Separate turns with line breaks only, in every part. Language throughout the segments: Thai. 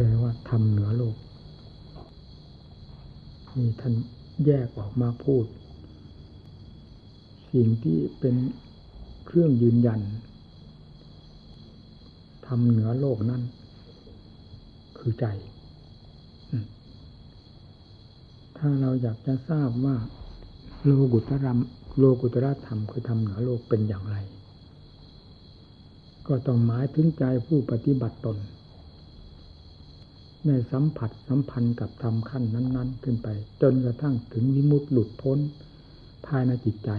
แปลว่าทำเหนือโลกนี่ท่านแยกออกมาพูด สิ่งที่เป็นเครื่องยืนยันทำเหนือโลกนั้นคือใจ ถ้าเราอยากจะทราบว่า โลกุตรมโลกุตระธรรมคือทำเหนือโลกเป็นอย่างไร ก็ต้องหมายถึงใจผู้ปฏิบัติตน ในสัมผัสสัมพันธ์กับธรรมขั้นนั้น ๆ ขึ้นไป จนกระทั่งถึงวิมุตติหลุดพ้น ภายในจิตใจ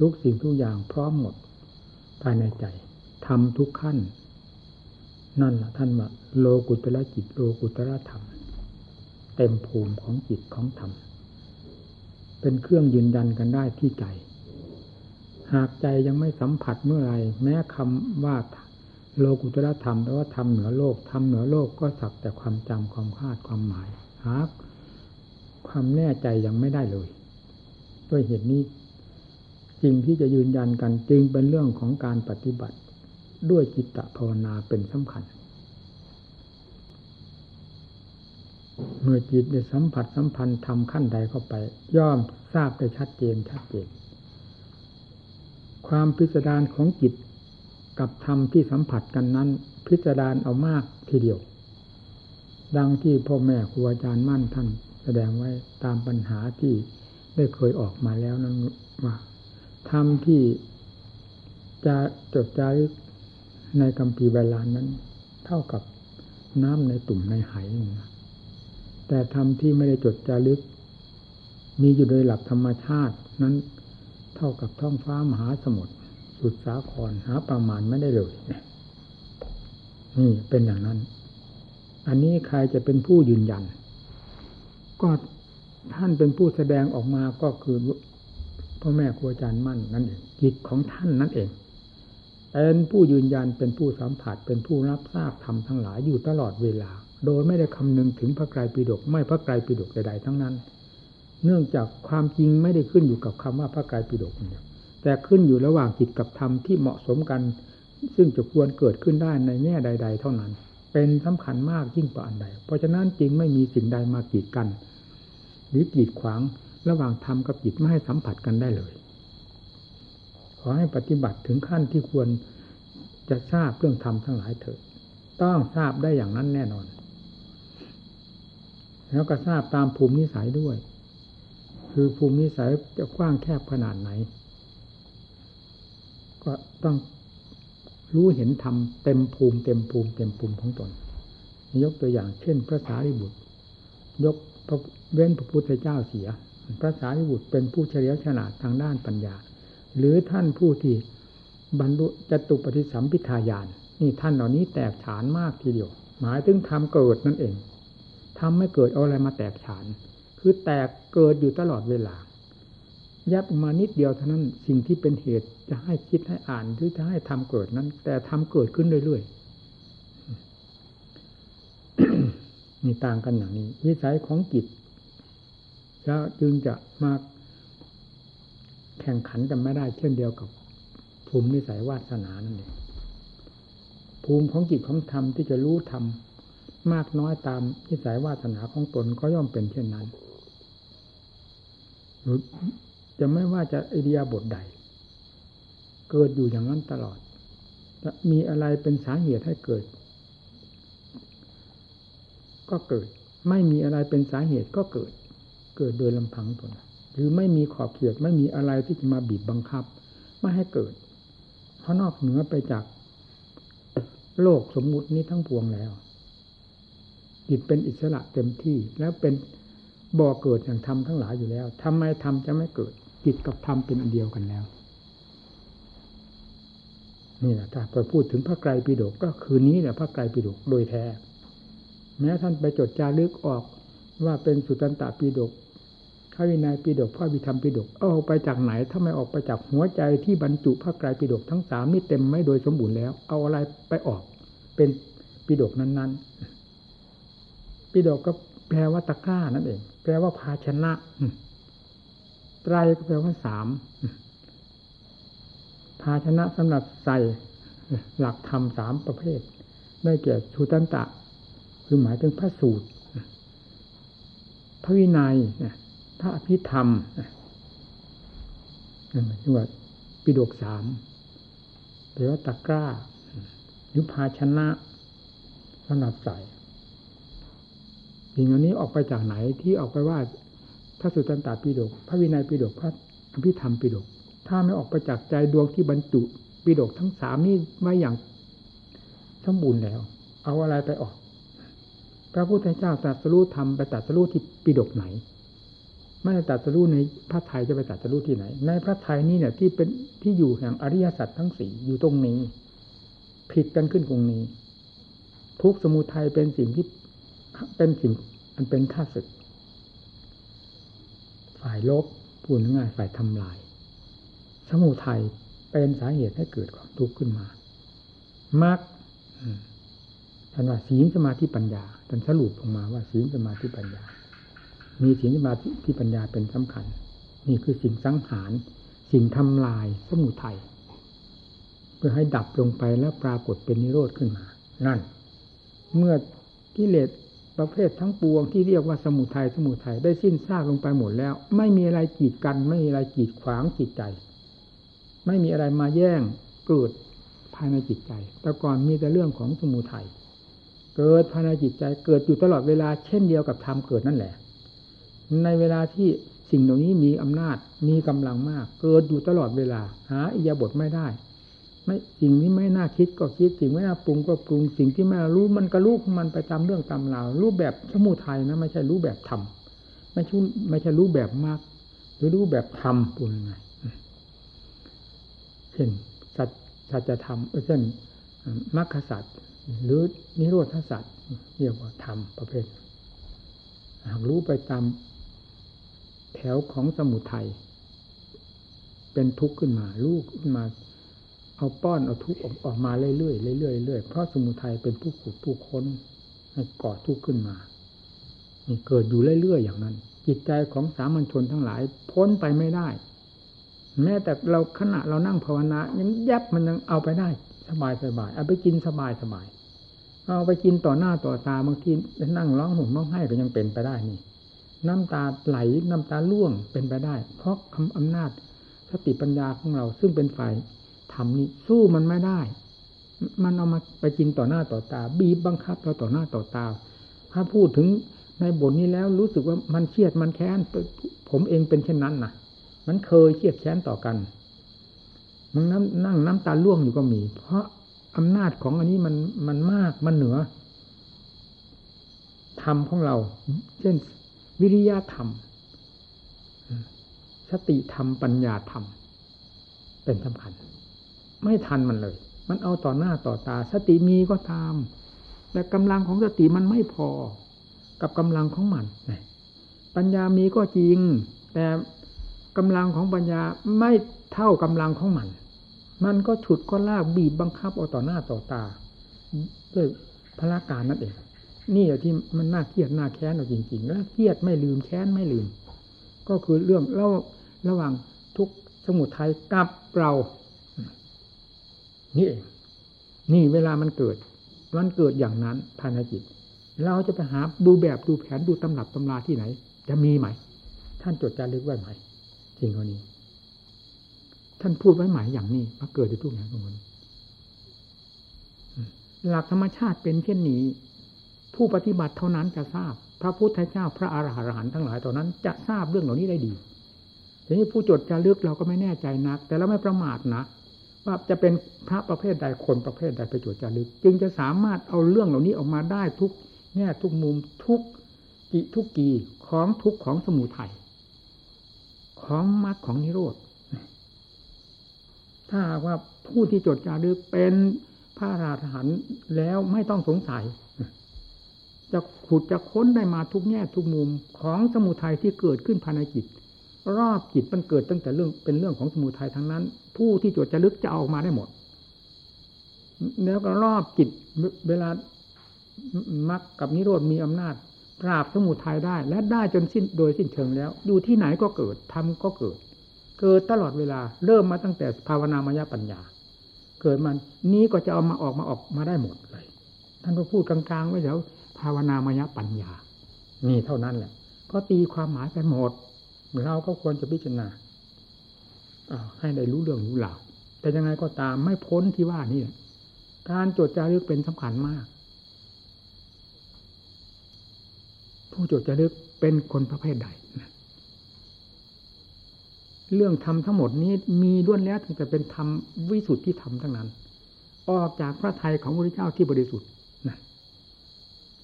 ทุกสิ่งทุกอย่างพร้อมหมด ภายในใจทำทุกขั้น นั่นแหละท่านว่าโลกุตระจิตโลกุตระธรรม เต็มภูมิของจิตของธรรม เป็นเครื่องยืนยันกันได้ที่ใจ หากใจยังไม่สัมผัสเมื่อไรแม้คำว่า โลกุตระธรรมแปลว่าทำเหนือโลกทำเหนือโลกก็สักแต่ความจำความคาดความหมายหาความแน่ใจยังไม่ได้เลยด้วยเหตุนี้สิ่งที่จะยืนยันกันจึงเป็นเรื่องของการปฏิบัติ ด้วยจิตตภาวนาเป็นสำคัญ เมื่อจิตได้สัมผัสสัมพันธ์ทำขั้นใดเข้าไป ย่อมทราบได้ชัดเจนชัดเจน ความพิสดารของจิต กับธรรมที่สัมผัสกันนั้น พิจารณาเอามากทีเดียว ดังที่พ่อแม่ครูอาจารย์มั่นท่านแสดงไว้ตามปัญหาที่ได้เคยออกมาแล้วนั้นว่าธรรมที่จะจดจารึกในกัมพีใบลานนั้น เท่ากับน้ำในตุ่มในไหนะแต่ธรรมที่ไม่ได้จดจารึก มีอยู่โดยหลักธรรมชาตินั้น เท่ากับท้องฟ้ามหาสมุทร สุดสาครหาประมาณไม่ได้เลยนี่เป็นอย่างนั้น อันนี้ใครจะเป็นผู้ยืนยัน ก็ท่านเป็นผู้แสดงออกมาก็คือพ่อแม่ครูอาจารย์มั่นนั่นเองจิตของท่านนั่นเองเป็นผู้ยืนยันเป็นผู้สัมผัสเป็นผู้รับทราบธรรมทั้งหลายอยู่ตลอดเวลา โดยไม่ได้คำนึงถึงพระไตรปิฎกไม่พระไตรปิฎกใดๆทั้งนั้น เนื่องจากความจริงไม่ได้ขึ้นอยู่กับคำว่าพระไตรปิฎกเดีย แต่ขึ้นอยู่ระหว่างจิตกับธรรมที่เหมาะสมกัน ซึ่งจะควรเกิดขึ้นได้ในแง่ใด ๆ เท่านั้น เป็นสำคัญมากยิ่งกว่าอันใด เพราะฉะนั้นจริงไม่มีสิ่งใดมากีดกัน หรือกีดขวางระหว่างธรรมกับจิตไม่ให้สัมผัสกันได้เลย ขอให้ปฏิบัติถึงขั้นที่ควรจะทราบเรื่องธรรมทั้งหลายเถิดต้องทราบได้อย่างนั้นแน่นอน แล้วก็ทราบตามภูมินิสัยด้วย คือภูมินิสัยจะกว้างแคบขนาดไหน ก็ต้องรู้เห็นธรรมเต็มภูมิเต็มภูมิเต็มภูมิของตน ยกตัวอย่างเช่น พระสารีบุตร ยกพระเว้นพระพุทธเจ้าเสีย พระสารีบุตรเป็นผู้เฉลียวฉลาดทางด้านปัญญา หรือท่านผู้ที่บรรลุจตุปฏิสัมพิทายานนี่ท่านเหล่านี้แตกฉานมากทีเดียว หมายถึงทำเกิดนั่นเองทำไม่เกิดเอาอะไรมาแตกฉาน คือแตกเกิดอยู่ตลอดเวลา ยับมานิดเดียวเท่านั้นสิ่งที่เป็นเหตุจะให้คิดให้อ่านหรือจะให้ทำเกิดนั้น แต่ทำเกิดขึ้นเรื่อยๆมีต่างกันอย่างนี้ วิสัยของจิตแล้วจึงจะมาแข่งขันกันไม่ได้เช่นเดียวกับ ภูมินิสัยวาสนานั่นเองภูมิของจิตของธรรมที่จะรู้ธรรมมากน้อยตามนิสัยวาสนาของตนก็ย่อมเป็นเช่นนั้น จะไม่ว่าจะไอเดียบทใด เกิดอยู่อย่างนั้นตลอดจะมีอะไรเป็นสาเหตุให้เกิด ก็เกิด ไม่มีอะไรเป็นสาเหตุก็เกิด เกิดโดยลำพังตนหรือไม่มีขอบเขตไม่มีอะไรที่จะมาบีบบังคับ ไม่ให้เกิด เพราะนอกเหนือไปจากโลกสมมุตินี้ทั้งปวงแล้วจิตเป็นอิสระเต็มที่แล้วเป็นบ่อเกิดอย่างธรรมทั้งหลายอยู่แล้วทำไมธรรมจะไม่เกิด จิตกับธรรมเป็นอันเดียวกันแล้วนี่แหละถ้าไปพูดถึงพระไกรปิฎกก็คือนี้แหละพระไกรปิฎกโดยแท้ แม้ท่านไปจดจารึกออกว่าเป็นสุตตันตปิฎกข้าวินัยปิฎกพระวิธรรมปิฎกเอาไปจากไหนถ้าไม่ออกไปจากหัวใจที่บรรจุพระไกรปิฎกทั้งสามนี่เต็มไม่โดยสมบูรณ์แล้ว เอาอะไรไปออกเป็นปิฎกนั้น ๆ ปิฎกก็แปลว่าตะกร้านั่นเอง แปลว่าภาชนะ ไตรก็แปลว่าสามภาชนะสำหรับใส่หลักธรรมสามประเภท ได้แก่ชูตันตะ คือหมายถึงพระสูตร พระวินัยพระอภิธรรมนั่นหมายถึงว่าปิฎกสามหรือว่าตะกร้า หรือภาชนะสำหรับใส่สิ่งอันนี้ออกไปจากไหนที่ออกไปว่า พระสุตตันตปิฎกพระวินัยปิฎกพระอภิธรรมปิฎกถ้าไม่ออกไปจากใจดวงที่บรรจุปิฎกทั้งสามนี้ไว้อย่างสมบูรณ์แล้ว เอาอะไรไปออก พระพุทธเจ้าตรัสรู้ทำไปตรัสรู้ที่ปิฎกไหนไม่ได้ตรัสรู้ในพระไทยจะไปตรัสรู้ที่ไหน ในพระไทยนี่เนี่ยที่เป็นที่อยู่แห่งอริยสัจทั้งสี่อยู่ตรงนี้ ผิดกันขึ้นตรงนี้ ทุกสมุทัยเป็นสิ่งที่เป็นสิ่งอันเป็นข้าศึก ฝ่ายลบพูดง่ายฝ่ายทำลาย สมุทัยเป็นสาเหตุให้เกิดความทุกข์ขึ้นมามักท่านว่าศีลสมาธิปัญญาท่านสรุปออกมาว่าศีลสมาธิปัญญา มีศีลสมาธิปัญญาเป็นสำคัญ นี่คือสิ่งสังหาร สิ่งทำลายสมุทัยเพื่อให้ดับลงไปแล้วปรากฏเป็นนิโรธขึ้นมา นั่น เมื่อกิเลส ประเภททั้งปวงที่เรียกว่าสมุทัยสมุทัยได้สิ้นซากลงไปหมดแล้ว ไม่มีอะไรกีดกัน ไม่มีอะไรกีดขวางจิตใจ ไม่มีอะไรมาแย่งเกิดภายในจิตใจ แต่ก่อนมีแต่เรื่องของสมุทัยเกิดภายในจิตใจเกิดอยู่ตลอดเวลาเช่นเดียวกับธรรมเกิดนั่นแหละ ในเวลาที่สิ่งเหล่านี้มีอำนาจมีกำลังมาก เกิดอยู่ตลอดเวลา หาอิยาบทไม่ได้ ไม่สิ่งนี้ไม่น่าคิดก็คิดสิ่งไม่น่าปรุงก็ปรุงสิ่งที่ไม่รู้มันก็รู้ของมันไปตามเรื่องตามราวรูปแบบสมุทัยนะไม่ใช่รู้แบบธรรมไม่ใช่ไม่ใช่รู้แบบมาก หรือรู้แบบธรรมปุ่นไงเช่นสัจสัจธรรมเช่นมรรคสัจหรือนิโรธสัจเรียกว่าธรรมประเภทหากรู้ไปตามแถวของสมุทัยเป็นทุกข์ขึ้นมาลูกขึ้นมา เอาป้อนเอาทุกข์ออกมาเรื่อยๆเรื่อยๆเรื่อยเพราะสมุทัยเป็นผู้ขุดผู้ค้นให้ก่อทุกข์ขึ้นมานี่เกิดอยู่เรื่อยๆอย่างนั้น จิตใจของสามัญชนทั้งหลาย พ้นไปไม่ได้ แม้แต่เราขณะเรานั่งภาวนายังยับมันยังเอาไปได้ สบายสบายเอาไปกินสบายสบายเอาไปกินต่อหน้าต่อตาบางทีนั่งร้องห่มร้องไห้ก็ยังเป็นไปได้นี่ น้ำตาไหลน้ำตาล่วงเป็นไปได้ เพราะคำอำนาจสติปัญญาของเราซึ่งเป็นฝ่าย ทำนี่สู้มันไม่ได้ มันเอามาไปกินต่อหน้าต่อตา บีบบังคับเราต่อหน้าต่อตา ถ้าพูดถึงในบทนี้แล้วรู้สึกว่ามันเครียดมันแค้น ผมเองเป็นเช่นนั้นนะมันเคยเครียดแค้นต่อกันมันนั่งนั่งน้ำตาล่วงอยู่ก็มี เพราะอำนาจของอันนี้มันมันมากมันเหนือธรรมของเรา เช่น วิริยะธรรม สติธรรมปัญญาธรรม เป็นสำคัญ ไม่ทันมันเลย มันเอาต่อหน้าต่อตา สติมีก็ตาม แต่กำลังของสติมันไม่พอ กับกำลังของมันปัญญามีก็จริง แต่กำลังของปัญญาไม่เท่ากำลังของมัน มันก็ฉุดก็ลากบีบบังคับเอาต่อหน้าต่อตาด้วยพละการนั่นเองนี่อที่มันน่าเครียดน่าแค้นเอาจริงๆแล้วเครียดไม่ลืมแค้นไม่ลืม ก็คือเรื่องเล่าระหว่างทุกสมุทัยกับเรา นี่เองนี่เวลามันเกิด มันเกิดอย่างนั้นภายในจิต เราจะไปหาดูแบบดูแผนดูตำหนับตำราที่ไหน จะมีไหม ท่านจดจารึกไว้ไหมจริงคนนี้ ท่านพูดไว้ไหมอย่างนี้มาเกิดในทุกอย่างตรงนี้หลักธรรมชาติเป็นเช่นนี้ ผู้ปฏิบัติเท่านั้นจะทราบ พระพุทธเจ้าพระอาหารหันต์ทั้งหลายเท่านั้น จะทราบเรื่องเหล่านี้ได้ดีทีนี้ผู้จดจารึกเราก็ไม่แน่ใจนัก แต่เราไม่ประมาทนะ ว่าจะเป็นพระประเภทใดคนประเภทใดไปจดจารึกจึงจะสามารถเอาเรื่องเหล่านี้ออกมาได้ทุกแง่ทุกมุมทุกกิทุกกีของทุกของสมุทัยของมรรคของนิโรธถ้าว่าผู้ที่จดจารึกเป็นพระราหันแล้วไม่ต้องสงสัย จะขุดจะค้นได้มาทุกแง่ทุกมุมของสมุทัยที่เกิดขึ้นภายในจิต รอบจิตมันเกิดตั้งแต่เรื่องเป็นเรื่องของสมุทัยทั้งนั้น ผู้ที่จดจะลึกจะออกมาได้หมด แล้วก็รอบจิตเวลามรรคกับนิโรธมีอำนาจ ปราบสมุทัยได้ และได้จนสิ้นโดยสิ้นเชิงแล้ว อยู่ที่ไหนก็เกิดทำก็เกิด เกิดตลอดเวลาเริ่มมาตั้งแต่ภาวนามายปัญญา เกิดมันนี้ก็จะเอามาออกมาออกมาได้หมดเลย ท่านก็พูดกลางๆไว้เดี๋ยวภาวนามายปัญญา นี่เท่านั้นแหละ ก็ตีความหมายไปหมด เราก็ควรจะพิจารณาให้ได้รู้เรื่องรู้ราวแต่ยังไงก็ตามไม่พ้นที่ว่านี่การจดจารึกเป็นสำคัญมาก ผู้จดจารึกเป็นคนประเภทใดเรื่องธรรมทั้งหมดนี้มีล้วนแล้วตั้งแต่เป็นธรรมวิสุทธิธรรมทั้งนั้น ออกจากพระทัยของพระเจ้าที่บริสุทธิ์นะ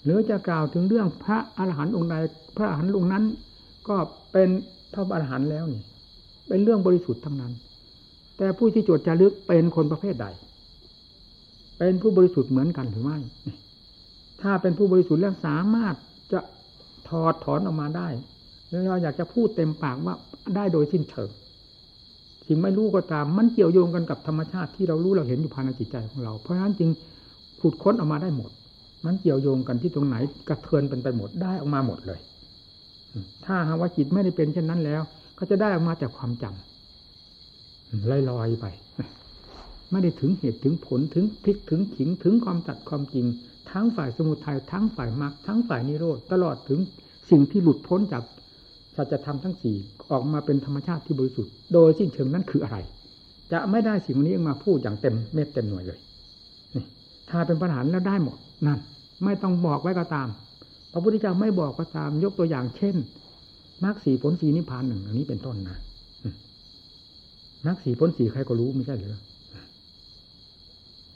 หรือจะกล่าวถึงเรื่องพระอรหันต์องค์ใดพระอรหันต์องค์นั้น ก็เป็น พระอรหันต์แล้วนี่ เป็นเรื่องบริสุทธิ์ทั้งนั้น แต่ผู้ที่จดจารึกเป็นคนประเภทใด เป็นผู้บริสุทธิ์เหมือนกันหรือไม่ถ้าเป็นผู้บริสุทธิ์แล้วสามารถจะถอดถอนออกมาได้แล้วเราอยากจะพูดเต็มปากว่าได้โดยสิ้นเชิงสิ่งไม่รู้ก็ตาม มันเกี่ยวโยงกันกับธรรมชาติที่เรารู้เราเห็นอยู่ภายในจิตใจของเรา เพราะฉะนั้นจึงขุดค้นออกมาได้หมด มันเกี่ยวโยงกันที่ตรงไหนกระเทือนเป็นไปหมดได้ออกมาหมดเลย ถ้าหากว่าจิตไม่ได้เป็นเช่นนั้นแล้ว ก็จะได้ออกมาจากความจำลอยลอยไป ไม่ได้ถึงเหตุถึงผลถึงพิกถึงขิงถึงความตัดความจริง ทั้งฝ่ายสมุทัยทั้งฝ่ายมรรคทั้งฝ่ายนิโรธตลอดถึงสิ่งที่หลุดพ้นจากสัจธรรมทั้งสี่ออกมาเป็นธรรมชาติที่บริสุทธิ์โดยสิ้นเชิงนั้นคืออะไร จะไม่ได้สิ่งนี้มาพูดอย่างเต็มเม็ดเต็มหน่วยเลยถ้าเป็นปัญหาแล้วได้หมดนั่น ไม่ต้องบอกไว้ก็ตาม พระพุทธเจ้าไม่บอกก็ตามยกตัวอย่างเช่นมรรคสีผลสีนิพพานหนึ่งอันนี้เป็นต้นนะมรรคสีผลสีใครก็รู้ไม่ใช่หรือ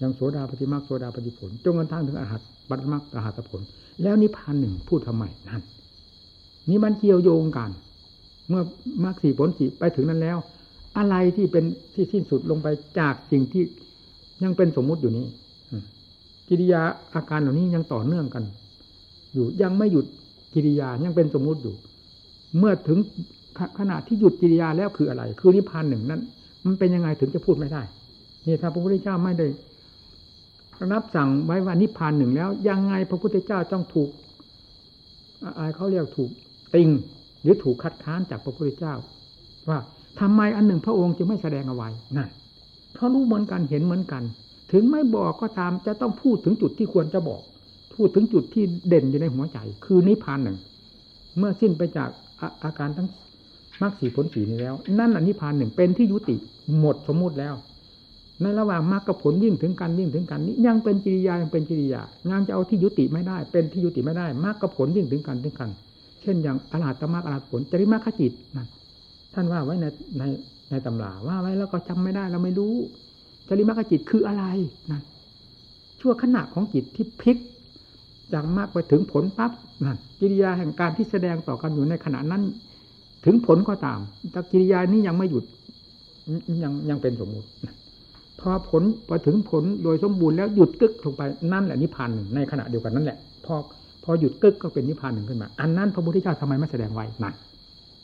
ยังโสดาปฏิมรรคโสดาปฏิผลจงกันทั้งถึงอรหัตบัตมรรคอรหัตผล แล้วนิพพานหนึ่งพูดทำไมนั่นนี่มันเกี่ยวโยงกัน เมื่อมรรคสีผลสีไปถึงนั้นแล้ว อะไรที่เป็นที่สิ้นสุดลงไปจากสิ่งที่ยังเป็นสมมุติอยู่นี้กิริยาอาการเหล่านี้ยังต่อเนื่องกัน อยู่ยังไม่หยุดกิริยายังเป็นสมมุติอยู่ เมื่อถึงขณะที่หยุดกิริยาแล้วคืออะไร คือนิพพานหนึ่งนั้น มันเป็นยังไงถึงจะพูดไม่ได้นี่ถ้าพระพุทธเจ้าไม่ได้รับสั่งไว้ว่านิพพานหนึ่งแล้ว ยังไงพระพุทธเจ้าต้องถูกอะไรเขาเรียกถูกติงหรือถูกคัดค้านจากพระพุทธเจ้า ว่าทำไมอันหนึ่งพระองค์จึงไม่แสดงเอาไว้นั่นเพราะรู้เหมือนกันเห็นเหมือนกัน ถึงไม่บอกก็ตามจะต้องพูดถึงจุดที่ควรจะบอก พูดถึงจุดที่เด่นอยู่ในหัวใจ คือนิพพานหนึ่ง เมื่อสิ้นไปจากอาการทั้งมรรคสีผลสีนี้แล้ว นั่นอนิพพานหนึ่งเป็นที่ยุติหมดสมมุติแล้ว ในระหว่างมรรคกับผลวิ่งถึงกันวิ่งถึงกันนี้ยังเป็นกิริยายังเป็นกิริยางานจะเอาที่ยุติไม่ได้ เป็นที่ยุติไม่ได้มรรคกับผลวิ่งถึงกันถึงกัน เช่นอย่างอรหัตมรรคอรหัตผลจริมาขจิตนั่นท่านว่าไว้ในในในตำราว่าไว้แล้วก็จำไม่ได้เราไม่รู้จริมาขจิตคืออะไรนั่นชั่วขณะของจิตที่พลิก จากมากไปถึงผลปั๊บนั่นกิริยาแห่งการที่แสดงต่อกันอยู่ในขณะนั้น ถึงผลก็ตาม แต่กิริยานี้ยังไม่หยุดยังยังเป็นสมมุติพอผลพอถึงผลโดยสมบูรณ์แล้วหยุดกึกลงไปนั่นแหละนิพพานหนึ่งในขณะเดียวกันนั่นแหละพอพอหยุดกึกก็เป็นนิพพานหนึ่งขึ้นมา อันนั้นพระพุทธเจ้าทำไมไม่แสดงไว้นั่น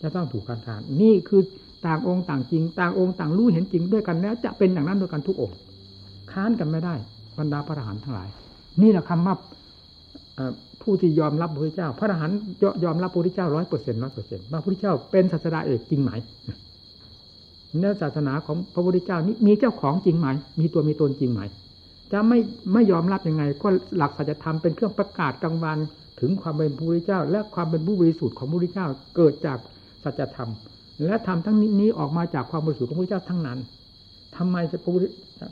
จะต้องถูกการทานนี่คือต่างองค์ต่างจริง ต่างองค์ต่างรู้เห็นจริงด้วยกันแล้ว จะเป็นอย่างนั้นด้วยกันทุกองค์ ค้านกันไม่ได้บรรดาพระอรหันต์ทั้งหลาย นี่แหละคำว่า ผู้ที่ยอมรับพระพุทธเจ้า พระอรหันต์ยอมรับพระพุทธเจ้าร้อยเปอร์เซ็นต์ร้อยเปอร์เซ็นต์พระพุทธเจ้าเป็นศาสดาเอกจริงไหมเนื้อศาสนาของพระพุทธเจ้านี้มีเจ้าของจริงไหม มีตัวมีตนจริงไหม จะไม่ไม่ยอมรับยังไง ก็หลักสัจธรรมเป็นเครื่องประกาศกลางวันถึงความเป็นพระพุทธเจ้า และความเป็นผู้บริสุทธิ์ของพระพุทธเจ้าเกิดจากสัจธรรม และธรรมทั้งนี้ออกมาจากความบริสุทธิ์ของพระพุทธเจ้าทั้งนั้นทำไมจะพระพุทธ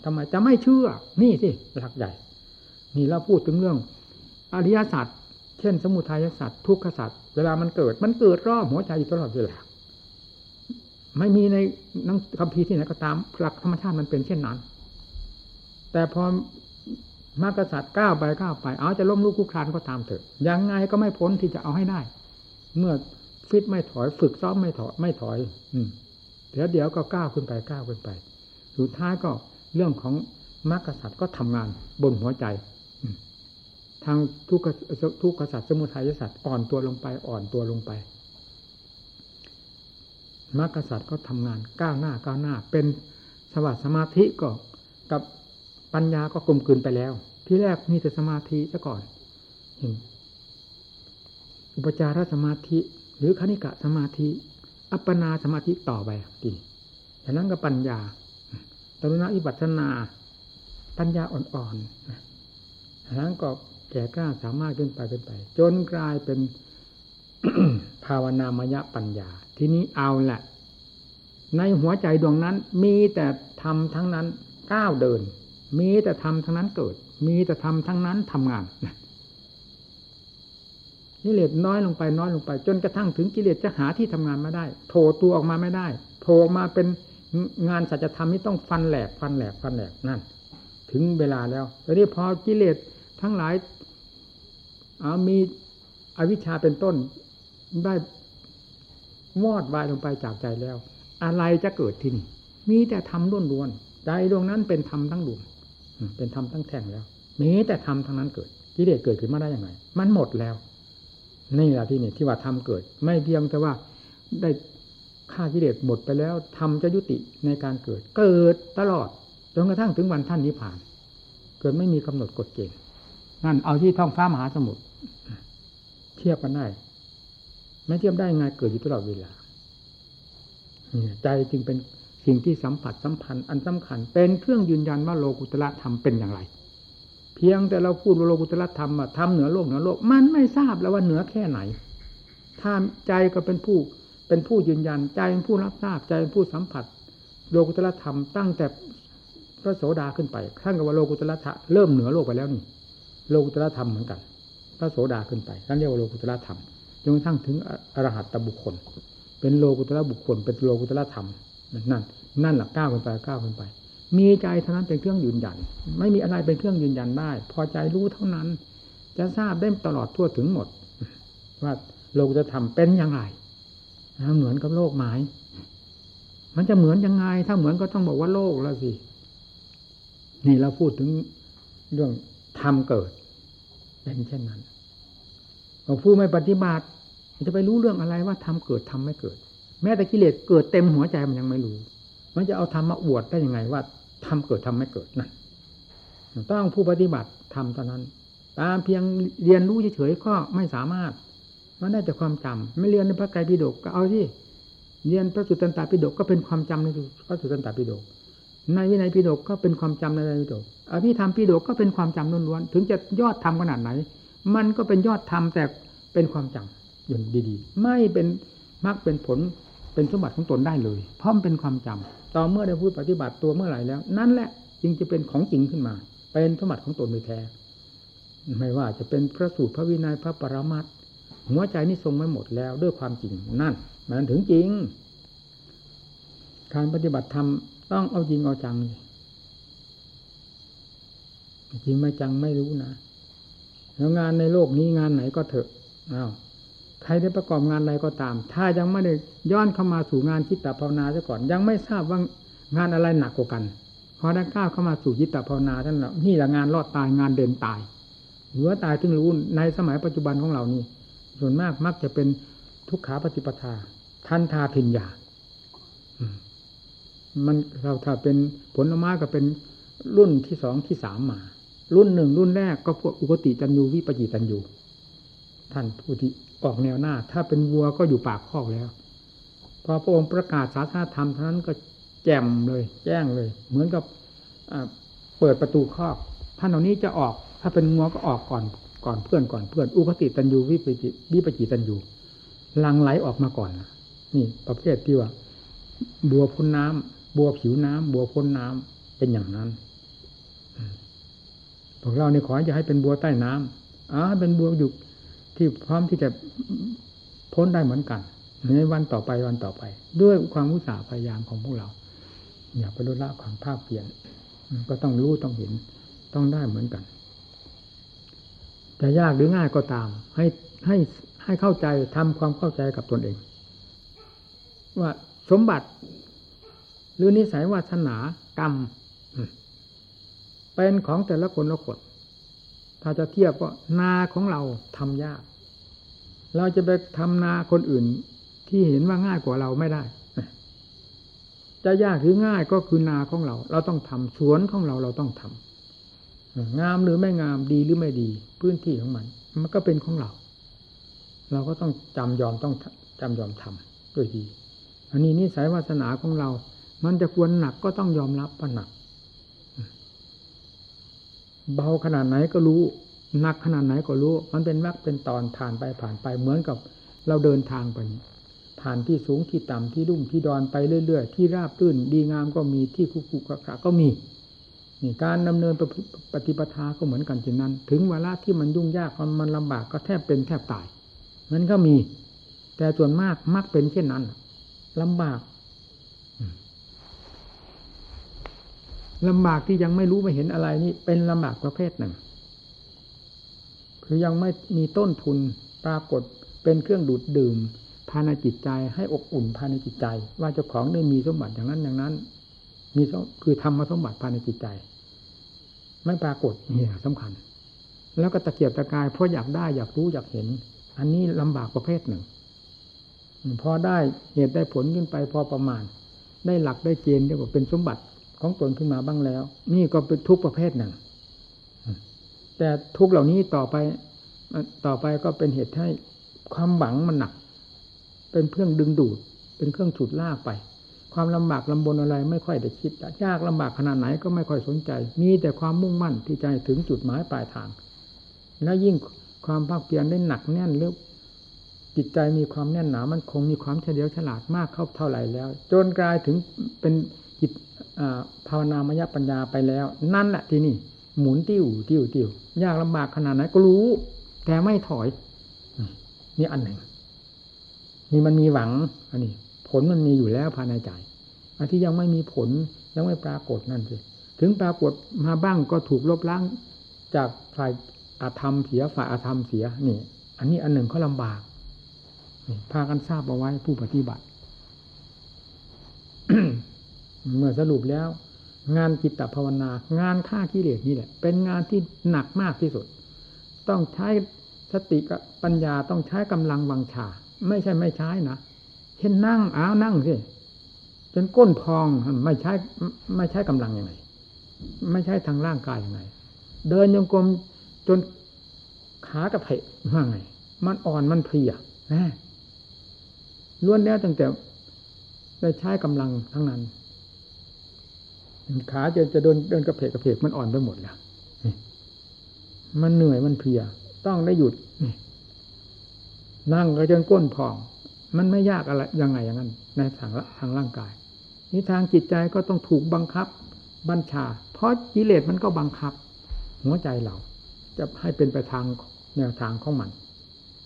ทำไมจะไม่เชื่อ นี่สิหลักใหญ่ นี่เราพูดถึงเรื่อง อริยสัจเช่น สมุทัยสัจทุกขสัจเวลามันเกิด มันเกิดรอบหัวใจอยู่ตลอดเวลาไม่มีในนังคำพีที่ไหนก็ตามหลักธรรมชาติมันเป็นเช่นนั้น แต่พอมรรคสัตว์ก้าวไปก้าวไป เอาจะล้มลุกคุกคลานก็ตามเถอะยังไงก็ไม่พ้นที่จะเอาให้ได้ เมื่อฟิตไม่ถอยฝึกซ้อมไม่ถอยไม่ถอย อืมเดี๋ยวเดี๋ยวก็ก้าวขึ้นไปก้าวขึ้นไป สุดท้ายก็เรื่องของมรรคสัตว์ก็ทำงานบนหัวใจ ทางทุกทุกขสัตว์สมุทัยสัตว์อ่อนตัวลงไปอ่อนตัวลงไปมรรคสัตว์ก็ทำงานก้าวหน้าก้าวหน้า เป็นสวัสดสมาธิก็กับปัญญาก็กลมกลืนไปแล้ว ที่แรกมีแต่สมาธิซะก่อนเห็นอุปจารสมาธิ หรือคณิกะสมาธิ อัปปนาสมาธิต่อไปดีอย่างนั้นก็ปัญญาตรุณอิบัตนา ปัญญาอ่อนๆอย่างนั้นก็ แก่กล้าสามารถขึ้นไปขึ้นไป จนกลายเป็นภาวนามยปัญญา ทีนี้เอาแหละ ในหัวใจดวงนั้น มีแต่ทำทั้งนั้นก้าวเดิน มีแต่ทำทั้งนั้นเกิด มีแต่ทำทั้งนั้นทำงานกิเลสน้อยลงไปน้อยลงไป จนกระทั่งถึงกิเลสจะหาที่ทำงานไมาได้โผล่ตัวออกมาไม่ได้โผล่มาเป็นงานสัจธรรมนี่ต้องฟันแหลกฟันแหลกฟันแหลกนั่น ถึงเวลาแล้วตอนนี้พอกิเลสทั้งหลาย เอามีอวิชชาเป็นต้นได้วอดวายลงไปจากใจแล้ว อะไรจะเกิดที่นี่ มีแต่ธรรมล้วนๆใจดวงนั้นเป็นธรรมทั้งดวงเป็นธรรมทั้งแท่งแล้ว มีแต่ธรรมทั้งนั้นเกิดกิเลสเกิดขึ้นมาได้อยังไงมันหมดแล้วนี่แหละที่นี่ที่ว่าทำเกิด ไม่เพียงแต่ว่าได้ฆ่ากิเลสหมดไปแล้วทำจะยุติในการเกิด เกิดตลอดจนกระทั่งถึงวันท่านนิพพาน เกิดไม่มีกำหนดกฎเกณฑ์ นั่นเอาที่ท้องฟ้ามหาสมุทรเทียบกันได้ไม่เทียบได้ไงเกิดอยู่ตลอดเวลาใจจึงเป็นสิ่งที่สัมผัสสัมพันธ์อันสำคัญ เป็นเครื่องยืนยันว่าโลกุตละธรรมเป็นอย่างไร เพียงแต่เราพูดโลกุตละธรรมทำเหนือโลกเหนือโลก มันไม่ทราบแล้วว่าเหนือแค่ไหนถ้าใจก็เป็นผู้เป็นผู้ยืนยันใจเป็นผู้รับทราบใจเป็นผู้สัมผัส โลกุตละธรรมตั้งแต่พระโสดาขึ้นไปท่านกับว่าโลกุตละธรรมเริ่มเหนือโลกไปแล้วนี่ โลกุตละธรรมเหมือนกัน พระโสดาขึ้นไปท่นเรียกว่าโลกุตละธรรมจนกระทั่งถึงอรหัตตบุคคล เป็นโลกุตละบุคคล เป็นโลกุตละธรรมนั่นนั่นหลักก้าวขึ้นไปก้าวขึ้นไป มีใจเท่านั้นเป็นเครื่องยืนยัน ไม่มีอะไรเป็นเครื่องยืนยันได้ พอใจรู้เท่านั้น จะทราบได้ตลอดทั่วถึงหมด ว่าโลกุตธรรมเป็นอย่างไรเหมือนกับโลกไหมมันจะเหมือนยังไง ถ้าเหมือนก็ต้องบอกว่าโลกแล้วสิ นี่เราพูดถึงเรื่อง ธรรมเกิด เป็นเช่นนั้นผู้ไม่ปฏิบัติจะไปรู้เรื่องอะไรว่าทำเกิดทำไม่เกิด แม้แต่กิเลสเกิดเต็มหัวใจมันยังไม่รู้ มันจะเอาธรรมมาอวดได้ยังไงว่าทำเกิดทำไม่เกิดนั่นต้องผู้ปฏิบัติทำเท่านั้น ตามเพียงเรียนรู้เฉยๆก็ไม่สามารถ มันได้แต่ความจำไม่เรียนในพระไตรปิฎกก็เอาที่เรียนพระสุตตันตปิฎกก็เป็นความจำในพระสุตตันตปิฎก ในวินัยปิฎกก็เป็นความจำในวินัยปิฎกอภิธรรมปิฎกก็เป็นความจำล้วนๆถึงจะยอดธรรมขนาดไหน มันก็เป็นยอดธรรมแต่เป็นความจำอย่างดีๆ ไม่เป็นมรรคเป็นผลเป็นสมบัติของตนได้เลย เพราะมันเป็นความจำต่อเมื่อได้พูดปฏิบัติตัวเมื่อไหร่แล้ว นั่นแหละจึงจะเป็นของจริงขึ้นมา เป็นสมบัติของตนโดยแท้ ไม่ว่าจะเป็นพระสูตรพระวินัยพระปรมัตหัวใจนี่ทรงไม่หมดแล้วด้วยความจริงนั่น มันถึงจริง การปฏิบัติธรรม ต้องเอาจริงเอาจังจริงไม่จังไม่รู้นะแล้วงานในโลกนี้งานไหนก็เถอะอ้าวใครได้ประกอบงานใดก็ตาม ถ้ายังไม่ได้ย้อนเข้ามาสู่งานจิตตภาวนาซะก่อน ยังไม่ทราบว่างานอะไรหนักกว่ากันพอได้ก้าวเข้ามาสู่จิตตภาวนาท่านนี่แหละงานรอดตายงานเดินตายหรือว่าตายถึงรู้ในสมัยปัจจุบันของเรานี่ส่วนมากมักจะเป็นทุกขาปฏิปทาทันทาพิญญา มันเราถ้าเป็นผลไม้ก็เป็นรุ่นที่สองที่สามมา รุ่นหนึ่งรุ่นแรกก็พวกอุกติจันยูวิปจิจันยูท่านผู้ที่ออกแนวหน้า ถ้าเป็นวัวก็อยู่ปากคอกแล้ว พอพระองค์ประกาศศาสนาธรรมเท่านั้นก็แจ่มเลย แจ้งเลย เหมือนกับเปิดประตูคอกท่านเหล่านี้จะออก ถ้าเป็นงัวก็ออกก่อนก่อนเพื่อนก่อนเพื่อน อุปติตันยูวิปจิวิปจิตันยูลังไหลออกมาก่อนนี่ประเภทที่ว่า บัวพ้นน้ำ บัวผิวน้ำบัวพ้นน้ำเป็นอย่างนั้นพวกเราเนี่ยขอจะให้เป็นบัวใต้น้ำอ๋อเป็นบัวอยู่ที่พร้อมที่จะพ้นได้เหมือนกันในวันต่อไปวันต่อไป ด้วยความอุตสาห์พยายามของพวกเรา อย่าไปลดละความภาคเปลี่ยนก็ต้องรู้ต้องเห็นต้องได้เหมือนกันจะยากหรือง่ายก็ตาม ให้ให้ให้เข้าใจทำความเข้าใจกับตนเอง ว่าสมบัติ หรือนิสัยวาสนากรรมเป็นของแต่ละคนละคนถ้าจะเทียบก็นาของเราทำยาก เราจะไปทำนาคนอื่นที่เห็นว่าง่ายกว่าเราไม่ได้ จะยากหรือง่ายก็คือนาของเรา เราต้องทำสวนของเราเราต้องทำงามหรือไม่งามดีหรือไม่ดี พื้นที่ของมัน มันก็เป็นของเรา เราก็ต้องจำยอมต้องจำยอมทำด้วยดี อันนี้นิสัยวาสนาของเรา มันจะควรหนักก็ต้องยอมรับว่าหนัก เบาขนาดไหนก็รู้หนักขนาดไหนก็รู้ มันเป็นวักเป็นตอนผ่านไปผ่านไปเหมือนกับเราเดินทางไปผ่านที่สูงที่ต่ำที่รุ่มที่ดอนไปเรื่อย ๆ ที่ราบตื้นดีงามก็มีที่คุกคุกขะก็มีนี่การดำเนินปฏิปทาก็เหมือนกันเช่นนั้น ถึงเวลาที่มันยุ่งยากมันลำบากก็แทบเป็นแทบตาย มันก็มี แต่ส่วนมากมักเป็นเช่นนั้นลำบาก ลำบากที่ยังไม่รู้ไม่เห็นอะไรนี่เป็นลำบากประเภทหนึ่ง คือยังไม่มีต้นทุนปรากฏเป็นเครื่องดูดดื่มภายในจิตใจให้อบอุ่นภายในจิตใจ ว่าเจ้าของได้มีสมบัติอย่างนั้นอย่างนั้น มีคือทำมาสมบัติภายในจิตใจ ไม่ปรากฏนี่สำคัญ แล้วก็ตะเกียบตะกายเพราะอยากได้อยากรู้อยากเห็น อันนี้ลำบากประเภทหนึ่ง พอได้เหตุได้ผลขึ้นไปพอประมาณ ได้หลักได้เกณฑ์เรียกว่าเป็นสมบัติ ของตนขึ้นมาบ้างแล้ว นี่ก็เป็นทุกประเภทหนึ่ง แต่ทุกเหล่านี้ต่อไปต่อไปก็เป็นเหตุให้ความหวังมันหนัก เป็นเครื่องดึงดูด เป็นเครื่องฉุดลากไป ความลำบากลำบนอะไรไม่ค่อยได้คิดยากลำบากขนาดไหนก็ไม่ค่อยสนใจ มีแต่ความมุ่งมั่นที่ใจถึงจุดหมายปลายทาง แล้วยิ่งความภาคเพียรได้หนักแน่นหรือจิตใจมีความแน่นหนามันคงมีความเฉลียวฉลาดมากเข้าเท่าไหร่แล้ว จนกลายถึงเป็น ภาวนามยปัญญาไปแล้ว นั่นแหละที่นี่ หมุนติ้วติ้วติ้วยากลำบากขนาดไหนก็รู้ แต่ไม่ถอย นี่อันหนึ่งนี่มันมีหวัง อันนี้ ผลมันมีอยู่แล้วภายในใจอันที่ยังไม่มีผลยังไม่ปรากฏนั่นสิถึงปรากฏมาบ้างก็ถูกลบล้างจากฝ่ายอาธรรมเสียฝ่ายอาธรรมเสียนี่ อันนี้อันหนึ่งเขาลำบากพากันทราบเอาไว้ผู้ปฏิบัติ เมื่อสรุปแล้ว งานจิตตภาวนา งานฆ่ากิเลสนี่แหละ เป็นงานที่หนักมากที่สุด ต้องใช้สติกับปัญญาต้องใช้กำลังวังชา ไม่ใช่ไม่ใช้นะเช่นนั่งอ้าวนั่งสิจนก้นพองไม่ใช้ไม่ใช้กำลังยังไง ไม่ใช่ทางร่างกายยังไง เดินยงกลมจนขากระเพาะว่าไง มันอ่อนมันเพลียนะล้วนแล้วตั้งแต่ได้ใช้กำลังทั้งนั้น ขาจะจะเดินเดินกระเพกกระเพกมันอ่อนไปหมดแล้วมันเหนื่อยมันเพีย ต้องได้หยุดนี่นั่งก็จนก้นพอง มันไม่ยากอะไรยังไงอย่างนั้น ในทางทางร่างกาย นี่ทางจิตใจก็ต้องถูกบังคับ บัญชา เพราะกิเลสมันก็บังคับ หัวใจเรา จะให้เป็นไปทางแนวทางของมัน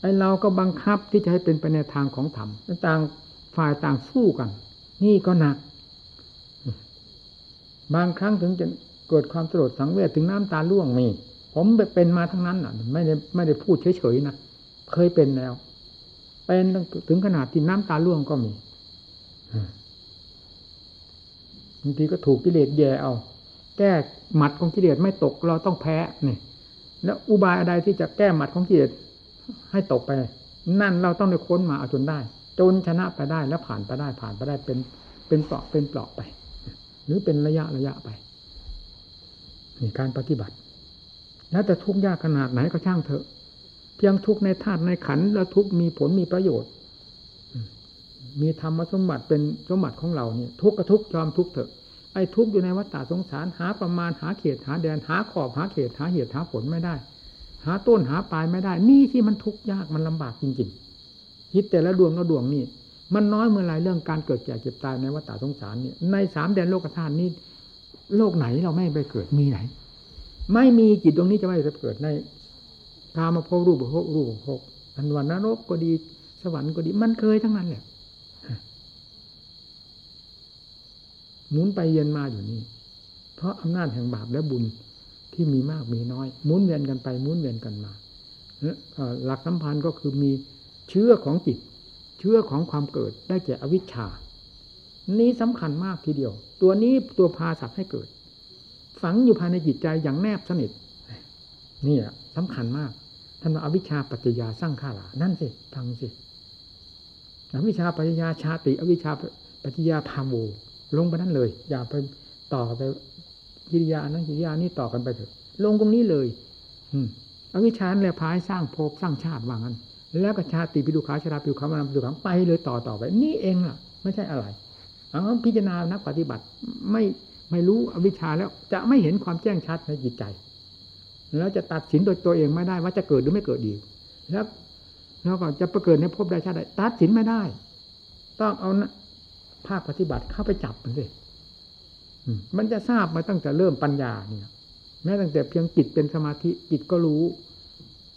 ไอเราก็บังคับที่จะให้เป็นไปในทางของธรรมต่างฝ่ายต่างสู้กัน นี่ก็หนัก บางครั้งถึงจะเกิดความสลดสังเวชถึงน้ำตาล่วงมี ผมเป็นมาทั้งนั้นอะ ไม่ได้ไม่ได้พูดเฉยๆนะเคยเป็นแล้ว เป็นถึงขนาดที่น้ำตาล่วงก็มีบางทีก็ถูกกิเลสแย่เอาแก้หมัดของกิเลสไม่ตกเราต้องแพ้นี่แล้วอุบายอะไรที่จะแก้หมัดของกิเลสให้ตกไป นั่นเราต้องได้ค้นมาเอาจนได้ จนชนะไปได้แล้วผ่านไปได้ผ่านไปได้เป็นเป็นเปราะเป็นเปราะไป หรือเป็นระยะระยะไปนี่การปฏิบัติ แล้วแต่ทุกข์ยากขนาดไหนก็ช่างเถอะ เพียงทุกข์ในธาตุในขันแล้วทุกข์มีผลมีประโยชน์ มีธรรมสมบัติเป็นสมบัติของเราเนี่ย ทุกข์ก็ทุกข์ยอมทุกข์เถอะ ไอ้ทุกข์อยู่ในวัฏฏะสงสารหาประมาณหาเขตหาแดนหาขอบหาเขตหาเหตุหาผลไม่ได้ หาต้นหาปลายไม่ได้ นี่ที่มันทุกข์ยากมันลำบากจริงๆคิดแต่ละดวงละดวงนี่ มันน้อยเมื่อไรเรื่องการเกิดแก่เจ็บตายในวัฏสงสารนี่ในสามแดนโลกธาตุนี้ โลกไหนเราไม่ไปเกิดมีไหน ไม่มีจิตตรงนี้จะไม่ไปเกิดในกามาพบรูปภพรูปภพอันวันนรกก็ดีสวรรค์ก็ดีมันเคยทั้งนั้นแหละหมุนไปเย็นมาอยู่นี่เพราะอำนาจแห่งบาปและบุญที่มีมากมีน้อยหมุนเวียนกันไปหมุนเวียนกันมาหลักสัมพันธ์ก็คือมีเชื้อของจิต เชื้อของความเกิดได้แก่อวิชชา นี้สำคัญมากทีเดียว ตัวนี้ตัวพาสัตว์ให้เกิด ฝังอยู่ภายในจิตใจอย่างแนบสนิทนี่แหละสำคัญมากท่านว่าอวิชชาปัจจยาสร้างข้าหลานั่นสิฟังสิอวิชชาปัจจยาชาติ อวิชชาปัจจยาพาโวลงไปนั่นเลย อย่าไปต่อไปกิริยานั้นกิริยานี้ต่อกันไปเถอะ ลงตรงนี้เลย อืมอวิชชาแหละพายสร้างภพสร้างชาติว่างั้น แล้วก็ชาติปิดุขาชราปิดุขามานาปิดุขาไปเลยต่อต่อไป นี่เองล่ะ ไม่ใช่อะไรเอาพิจารณานักปฏิบัติไม่ไม่รู้อวิชชาแล้วจะไม่เห็นความแจ้งชัดในจิตใจ แล้วจะตัดสินโดยตัวเองไม่ได้ว่าจะเกิดหรือไม่เกิดอีแล้วแล้วก็จะประเกิดในภพใดชาติใดตัดสินไม่ได้ ต้องเอาภาคปฏิบัติเข้าไปจับมันสิมันจะทราบมาตั้งแต่เริ่มปัญญาเนี่ย แม้ตั้งแต่เพียงจิตเป็นสมาธิจิตก็รู้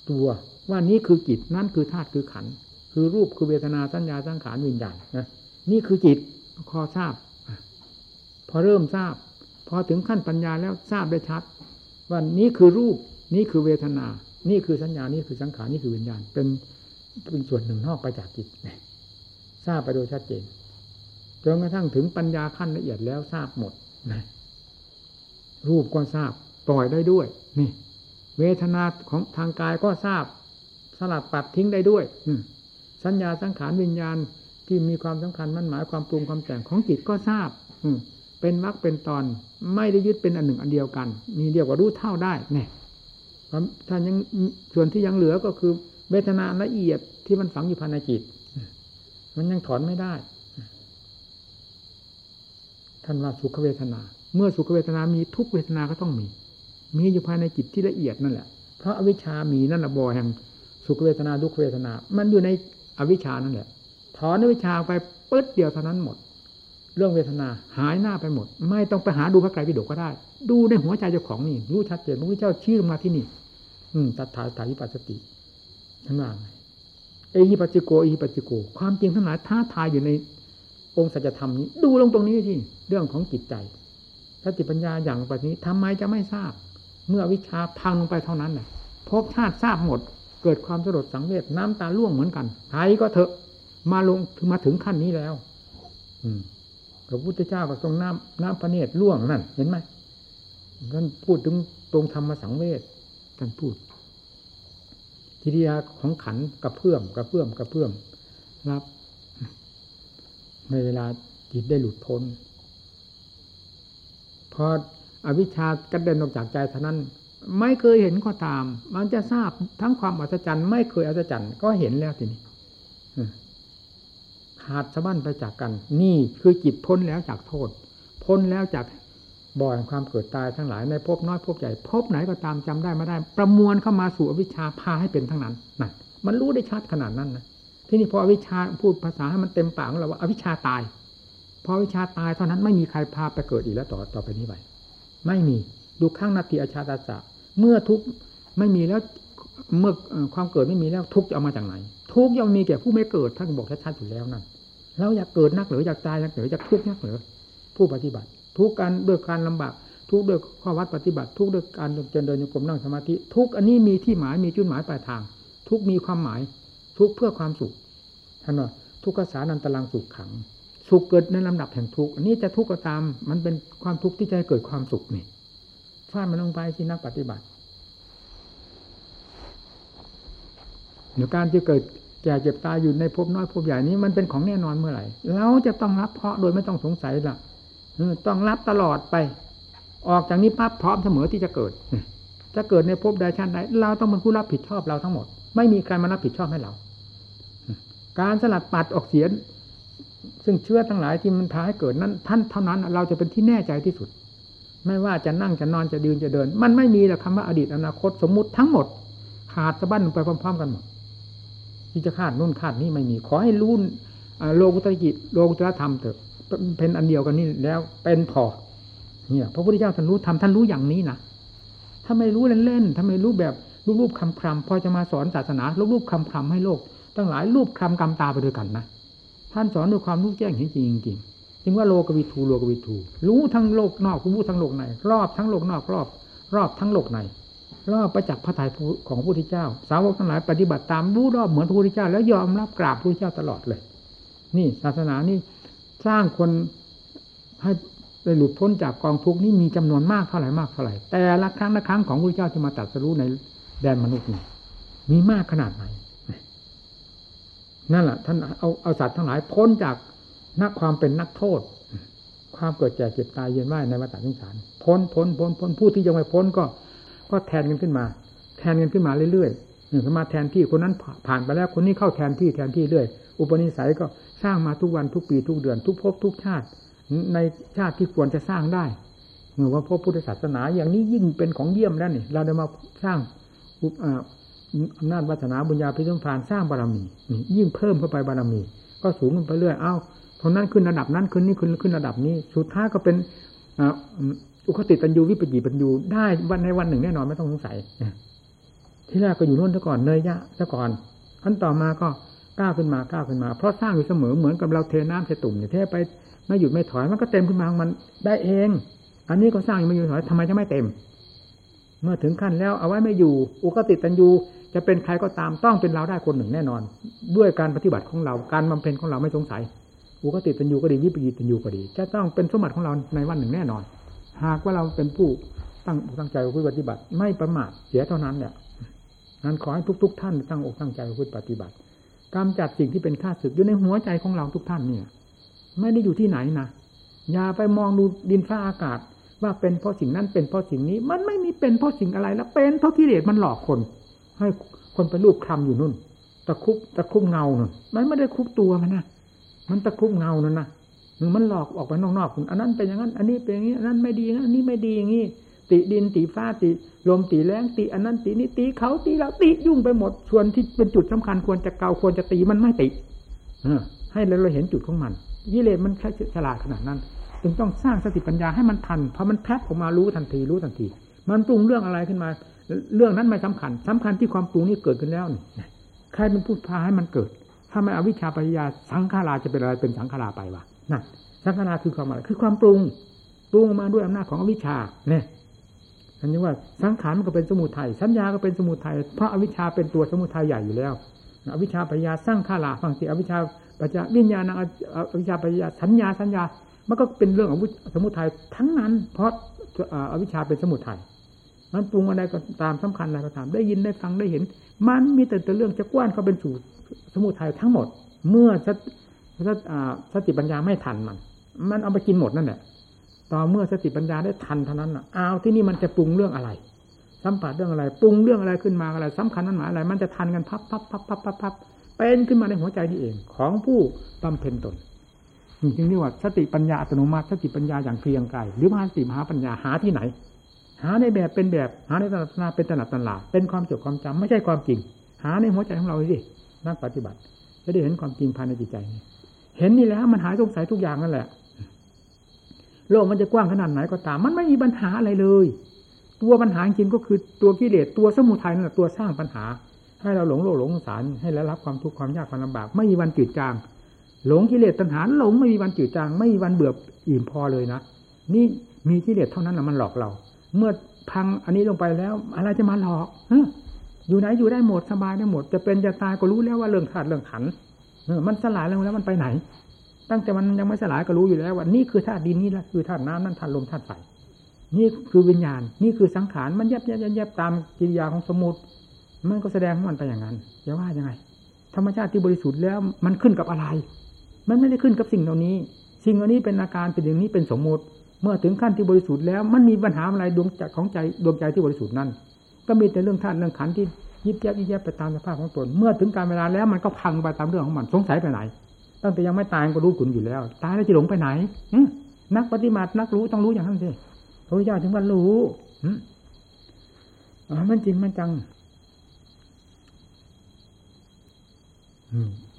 ตัว ว่านี้คือจิตนั่นคือธาตุคือขันคือรูปคือเวทนาสัญญาสังขารวิญญาณนะนี่คือจิตพอทราบ พอเริ่มทราบ พอถึงขั้นปัญญาแล้วทราบได้ชัด ว่านี้คือรูปนี่คือเวทนา นี่คือสัญญานี่คือสังขารนี่คือวิญญาณ เป็นเป็นส่วนหนึ่งนอกไปจากจิตทราบไปโดยชัดเจนจนกระทั่งถึงปัญญาขั้นละเอียดแล้วทราบหมดนะรูปก็ทราบปล่อยได้ด้วย นี่ เวทนาของทางกายก็ทราบ ลัดปัดทิ้งได้ด้วยสัญญาสังขารวิญญาณที่มีความสำคัญมันหมายความปรุงความแต่งของจิตก็ทราบ อืเป็นมรรคเป็นตอนไม่ได้ยึดเป็นอันหนึ่งอันเดียวกัน มีเดียวกับรู้เท่าได้เนี่ยถ้ายังส่วนที่ยังเหลือก็คือเวทนาละเอียดที่มันฝังอยู่ภายในจิต มันยังถอนไม่ได้ท่านว่าสุขเวทนา เมื่อสุขเวทนามีทุกเวทนาก็ต้องมี มีอยู่ภายในจิตที่ละเอียดนั่นแหละเพราะอวิชามีนั่นแหละบ่อแห่ง สุขเวทนาทุกเวทนา มันอยู่ในอวิชานั่นแหละถอนอวิชาไปปึ๊ดเดียวเท่านั้นหมด เรื่องเวทนาหายหน้าไปหมด ไม่ต้องไปหาดูพระไตรปิฎกก็ได้ ดูในหัวใจเจ้าของนี่รู้ชัดเจนพระพุทธเจ้าชี้ลงมาที่นี่ อืมตัดถาถายิปัสสติทั้งว่าไงเอหิปัจิโกเอหิปัจิโก ความจริงทั้งหลายท้าทายอยู่ในองค์สัจธรรมนี้ ดูลงตรงนี้ที่เรื่องของจิตใจสติปัญญาอย่างแบบนี้ทำไมจะไม่ทราบ เมื่อวิชาพังลงไปเท่านั้นแหละพบชาติทราบหมด เกิดความสลดสังเวชน้ำตาล่วงเหมือนกันใครก็เถอะ มาลงถึงมาถึงขั้นนี้แล้ว อืมพระพุทธเจ้าก็ทรงน้ำน้ำพระเนตรล่วงนั่น เห็นไหมท่านพูดถึงตรงธรรมสังเวชท่านพูดทิฏฐิของขันกระเพื่อมกระเพื่อมกระเพื่อมรับในเวลาจิตได้หลุดพ้นพออวิชชากระเด็นออกจากใจเท่านั้น ไม่เคยเห็นก็ตาม มันจะทราบทั้งความอัศจรรย์ ไม่เคยอัศจรรย์ก็เห็นแล้วทีนี้ขาดสะบั้นไปจากกัน นี่คือจิตพ้นแล้วจากโทษ พ้นแล้วจากบ่อยความเกิดตายทั้งหลายในภพน้อยภพใหญ่ภพไหนก็ตามจำได้ไม่ได้ ประมวลเข้ามาสู่อวิชชาพาให้เป็นทั้งนั้นนั่นมันรู้ได้ชัดขนาดนั้นนะที่นี่พออวิชชาพูดภาษาให้มันเต็มปากของเราว่าอวิชชาตายพออวิชาตายเท่านั้นไม่มีใครพาไปเกิดอีกแล้วต่อต่อไปนี้ไปไม่มีดูข้างนาทีอาชาตาสะ เมื่อทุกไม่มีแล้วเมื่อความเกิดไม่มีแล้วทุกจะเอามาจากไหน ทุกย่อมมีแก่ผู้ไม่เกิดท่านบอกชัดๆอยู่แล้วนั่นเราอยากเกิดนักหรืออยากตายนักหรืออยากทุกข์นักหรือผู้ปฏิบัติ ทุกการด้วยการลำบากทุกด้วยข้อวัดปฏิบัติ ทุกด้วยการเจริญโยกมนั่งสมาธิ ทุกอันนี้มีที่หมายมีจุดหมายปลายทาง ทุกมีความหมาย ทุกเพื่อความสุขท่านว่าทุกขสานันตลังสุขขัง สุขเกิดในลำดับแห่งทุกข์อันนี้จะทุกข์ก็ตาม มันเป็นความทุกข์ที่จะให้เกิดความสุขนี่ ฟาดมันลงไปที่นักปฏิบัติเดี๋ยวการที่เกิดแก่เจ็บตายอยู่ในภพน้อยภพใหญ่นี้มันเป็นของแน่นอนเมื่อไหร่เราจะต้องรับเพราะโดยไม่ต้องสงสัยละต้องรับตลอดไป ออกจากนี้ปั๊บพร้อมเสมอที่จะเกิด จะเกิดในภพใดชาติใดเราต้องเป็นผู้รับผิดชอบเราทั้งหมด ไม่มีใครมารับผิดชอบให้เรา การสลัดปัดออกเสียซึ่งเชื้อทั้งหลายที่มันพาให้เกิดนั้น ท่านเท่านั้นเราจะเป็นที่แน่ใจที่สุด ว่าจะนั่งจะนอนจะยืนจะเดิน มันไม่มีหรอกคำว่าอดีตอนาคตสมมุติทั้งหมด ขาดสะบั้นไปพร้อม ๆ กันหมดที่จะขาดนู่นขาดนี่ไม่มี ขอให้รู้โลกุตรกิจโลกุตรธรรมเถอะเป็นอันเดียวกันนี่แล้วเป็นพอเนี่ยพระพุทธเจ้าท่านรู้ทำท่านรู้อย่างนี้นะถ้าไม่รู้เล่นๆถ้าไม่รู้แบบรูปๆคำคำพอจะมาสอนศาสนารูปๆคำคำให้โลกตั้งหลายรูปคำกำตาไปด้วยกันนะท่านสอนด้วยความรู้แจ้งเห็นจริงจริง จึงว่าโลกวิทูโลกวิทูรู้ทั้งโลกนอกรู้ทั้งโลกในรอบทั้งโลกนอกรอบ รอบทั้งโลกในรอบประจักษ์พระทัยของพระพุทธเจ้า สาวกทั้งหลายปฏิบัติตามรู้รอบเหมือนพระพุทธเจ้า แล้วยอมรับกราบพระพุทธเจ้าตลอดเลย นี่ศาสนานี่สร้างคนให้ได้หลุดพ้นจากกองทุกนี้มีจำนวนมากเท่าไหร่มากเท่าไหร่แต่ละครั้งละครั้งของพระพุทธเจ้าที่มาตรัสรู้ในแดนมนุษย์นี่มีมากขนาดไหนนั่นแหละท่านเอาเอาสัตว์ทั้งหลายพ้นจาก นักความเป็นนักโทษ ความเกิดแก่เจ็บตายเย็นว่ายในวัฏสงสารพ้นพ้นพ้นพ้นผู้ที่ยังไม่พ้นก็ ก็แทนกันขึ้นมา แทนกันขึ้นมาเรื่อยๆหนึ่งมาแทนที่คนนั้นผ่านไปแล้วคนนี้เข้าแทนที่แทนที่เรื่อย อุปนิสัยก็สร้างมาทุกวันทุกปีทุกเดือน ทุกภพทุกชาติ ในชาติที่ควรจะสร้างได้เมื่อว่าพบพุทธศาสนาอย่างนี้ยิ่งเป็นของเยี่ยมแล้วนี่เราได้มาสร้างอำนาจวาสนาบุญญาพิสมพานสร้างบารมีนี่ยิ่งเพิ่มเข้าไปบารมี ก็สูงขึ้นไปเรื่อย เอ้า คนนั้นขึ้นระดับนั้นขึ้นนี่ขึ้นขึ้นระดับนี้ สุดท้ายก็เป็นอุคติตันยูวิปจิปัญญูได้วันในวันหนึ่งแน่นอนไม่ต้องสงสัยที่แรกก็อยู่นู่นซะก่อนเนยยะซะก่อนขั้นต่อมาก็ก้าวขึ้นมาก้าวขึ้นมา เพราะสร้างอยู่เสมอเหมือนกับเราเทน้ำเทตุ่มเนี่ยเทไปไม่หยุดไม่ถอยมันก็เต็มขึ้นมามันได้เอง อันนี้ก็สร้างอยู่ไม่หยุดถอยทำไมจะไม่เต็ม เมื่อถึงขั้นแล้วเอาไว้ไม่อยู่ อุคติตันยูจะเป็นใครก็ตามต้องเป็นเราได้คนหนึ่งแน่นอน ด้วยการปฏิบัติของเราการบำเพ็ญของเราไม่สงสัย อุคติตันยูก็ดีวิปยิตันยูก็ดี จะต้องเป็นสมบัติของเราในวันหนึ่งแน่นอน หากว่าเราเป็นผู้ตั้งตั้งใจปฏิบัติ ไม่ประมาทเสียเท่านั้นเนี่ยนั้นขอให้ทุก ๆ ท่านตั้งอกตั้งใจปฏิบัติกำจัดสิ่งที่เป็นข้าศึกอยู่ในหัวใจของเราทุกท่านเนี่ย ไม่ได้อยู่ที่ไหนนะอย่าไปมองดูดินฟ้าอากาศ ว่าเป็นเพราะสิ่งนั้นเป็นเพราะสิ่งนี้ มันไม่มีเป็นเพราะสิ่งอะไรแล้วเป็นเพราะกิเลสมันหลอกคน ให้คนไปรูปคลำอยู่นู่นตะคุบตะคุบเงาน่นมันไม่ได้คุบตัวมันนะ มันตะคุบเงานั่นนะมันหลอกออกไปนอกๆคุณอันนั้นเป็นอย่างนั้น อันนี้เป็นอย่างนี้อันนั้นไม่ดีอันนี้ไม่ดีอย่างนี้ติดินติฟ้าติลมตีแรงตีอันนั้นตีนี้ตีเขาตีเราตียุ่งไปหมดส่วนที่เป็นจุดสำคัญควรจะเกาควรจะตีมันไม่ตีให้เราเห็นจุดของมันยิเลมันแค่ฉลาดขนาดนั้นจึงต้องสร้างสติปัญญาให้มันทันพอมันแพบออกมารู้ทันทีรู้ทันที มันปรุงเรื่องอะไรขึ้นมา เรื่องนั้นไม่สำคัญสำคัญที่ความปรุงนี้เกิดขึ้นแล้วนี่ใครเป็นผู้พาให้มันเกิด ถ้าไม่อวิชชาปัญญาสังขาราจะเป็นอะไรเป็นสังขาราไปวะนั่นสังขาราคือความอะไรคือความปรุงปรุงมาด้วยอำนาจของอวิชชาเนี่ยอันนี้ว่าสังขารมันก็เป็นสมุทัยสัญญาก็เป็นสมุทัยเพราะอวิชชาเป็นตัวสมุทัยใหญ่อยู่แล้วอวิชชาปัญญาสร้างข้าลาฟังสิอวิชชาปัญญาวิญญาณอวิชชาปัญญาสัญญาสัญญามันก็เป็นเรื่องของสมุทัยทั้งนั้น เพราะอวิชชาเป็นสมุทัยมันปรุงอะไรก็ตามสำคัญอะไรก็ตาม ได้ยินได้ฟังได้เห็น มันมีแต่เรื่องจะกว้านเขาเป็นสู่ สมุทัยทั้งหมด เมื่อสติปัญญาไม่ทันมัน มันเอาไปกินหมดนั่นแหละต่อเมื่อสติปัญญาได้ทันเท่านั้นอ้าวที่นี่มันจะปรุงเรื่องอะไร สัมผัสเรื่องอะไร ปรุงเรื่องอะไรขึ้นมาอะไรสำคัญนั้นหมายอะไร มันจะทันกันพับพับพับพับพับพับเป็นขึ้นมาในหัวใจนี่เอง ของผู้บำเพ็ญตนจริงๆนี่ว่าสติปัญญาอัตโนมัติสติปัญญาอย่างเพียงไกลหรือมหาสติมหาปัญญาหาที่ไหน หาในแบบเป็นแบบ หาในตนาเป็นตนาตลาเป็นความจดความจำไม่ใช่ความจริง หาในหัวใจของเราสิ นักปฏิบัติ จะได้เห็นความจริงภายในจิตใจนี้เห็นนี่แล้วมันหายสงสัยทุกอย่างนั่นแหละโลกมันจะกว้างขนาดไหนก็ตาม มันไม่มีปัญหาอะไรเลย ตัวปัญหาจริงก็คือตัวกิเลสตัวสมุทัยนั่นแหละตัวสร้างปัญหา ให้เราหลงโลกหลงสารให้เรารับความทุกข์ความยากความลำบาก ไม่มีวันจืดจาง หลงกิเลสตัณหาหลงไม่มีวันจืดจาง ไม่มีวันเบื่ออิ่มพอเลยนะนี่มีกิเลสเท่านั้นแหละมันหลอกเรา เมื่อพังอันนี้ลงไปแล้ว อะไรจะมาหลอก อยู่ไหนอยู่ได้หมดสบายได้หมด จะเป็นจะตายก็รู้แล้วว่าเรื่องธาตุเรื่องขันมันสลายลงแล้วมันไปไหน ตั้งแต่มันยังไม่สลายก็รู้อยู่แล้วว่านี่คือธาตุดินนี่แหละคือธาตุน้ำนั่นธาตุลมธาตุไฟนี่คือวิญญาณ นี่คือสังขารมันแยบแยบแยบตามกิริยาของสมุติมันก็แสดงมันไปอย่างนั้นจะว่ายังไง ธรรมชาติที่บริสุทธิ์แล้วมันขึ้นกับอะไร มันไม่ได้ขึ้นกับสิ่งเหล่านี้ สิ่งเหล่านี้เป็นอาการเป็นอย่างนี้เป็นสมมุติ เมื่อถึงขั้นที่บริสุทธิ์แล้ว มันมีปัญหาอะไรดวงใจของใจดวงใจที่บริสุทธิ์นั้น ก็มีแต่เรื่องธาตุเรื่องขันที่ยิบแยบยิบแยบไปตามสภาพของตน เมื่อถึงการเวลาแล้วมันก็พังไปตามเรื่องของมันสงสัยไปไหน ตั้งแต่ยังไม่ตายก็รู้ขุนอยู่แล้ว ตายแล้วจะหลงไปไหนนักปฏิบัตินักรู้ต้องรู้อย่างนั้นสิพระพุทธเจ้าถึงว่ารู้อมันจริงมันจัง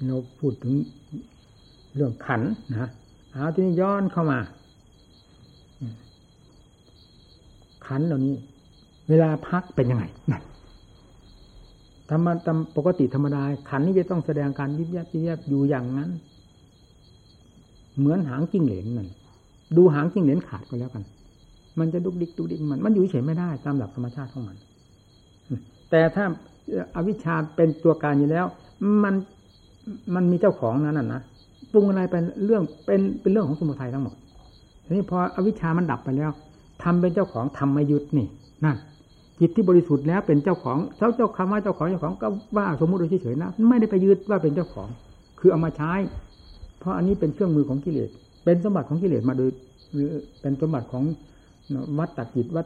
เราพูดถึงเรื่องขันนะเอาที่นี้ย้อนเข้ามา ขันเหล่านี้ เวลาพักเป็นยังไงนะธรรมตามปกติธรรมดาขันนี้จะต้องแสดงการยิบยับยิบยับอยู่อย่างนั้น เหมือนหางจิ้งเหลนนั่นดูหางจิ้งเหลนขาดก็แล้วกัน มันจะดุกดิกดุกดิกมัน มันอยู่เฉยไม่ได้ ตามหลักธรรมชาติของมัน แต่ถ้าอาวิชชาเป็นตัวการอยู่แล้ว มันมันมีเจ้าของนั้นน่ะนะปรุงอะไรเป็นเรื่องเป็นเป็นเรื่องของสมุทัยทั้งหมดทีนี้พออวิชชามันดับไปแล้วทำเป็นเจ้าของทำไม่ยุดนี่นั่น จิตที่บริสุทธิ์แล้วเป็นเจ้าของเจ้าเจ้าคำว่าเจ้าของเจ้าของก็ว่าสมมติโดยเฉยๆนะ ไม่ได้ไปยึดว่าเป็นเจ้าของ คือเอามาใช้ เพราะอันนี้เป็นเครื่องมือของกิเลส เป็นสมบัติของกิเลสมาโดยเป็นสมบัติของวัดตัดจิตวัด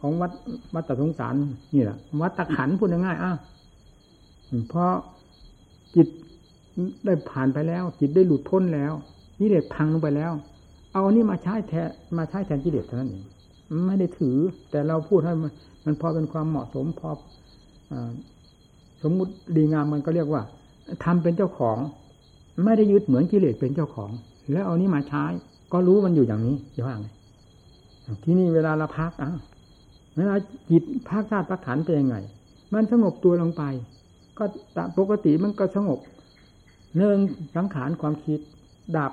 ของวัดวัดตัดสงสารนี่แหละวัดตะขันพูดง่ายๆอะเพราะจิตได้ผ่านไปแล้ว จิตได้หลุดพ้นแล้วกิเลสพังลงไปแล้ว เอาอันนี้มาใช้แทนมาใช้แทนกิเลสเท่านั้นเองไม่ได้ถือ แต่เราพูดให้ มันพอเป็นความเหมาะสมพออสมมุติดีงามมันก็เรียกว่าทำเป็นเจ้าของ ไม่ได้ยึดเหมือนกิเลสเป็นเจ้าของ แล้วเอานี้มาใช้ ก็รู้มันอยู่อย่างนี้จะว่าไงที่นี่เวลาเราพักอะเวลาจิตพักธาตุพักขันเป็นยังไง มันสงบตัวลงไป ก็ปกติมันก็สงบเนื่องสังขารความคิดดับ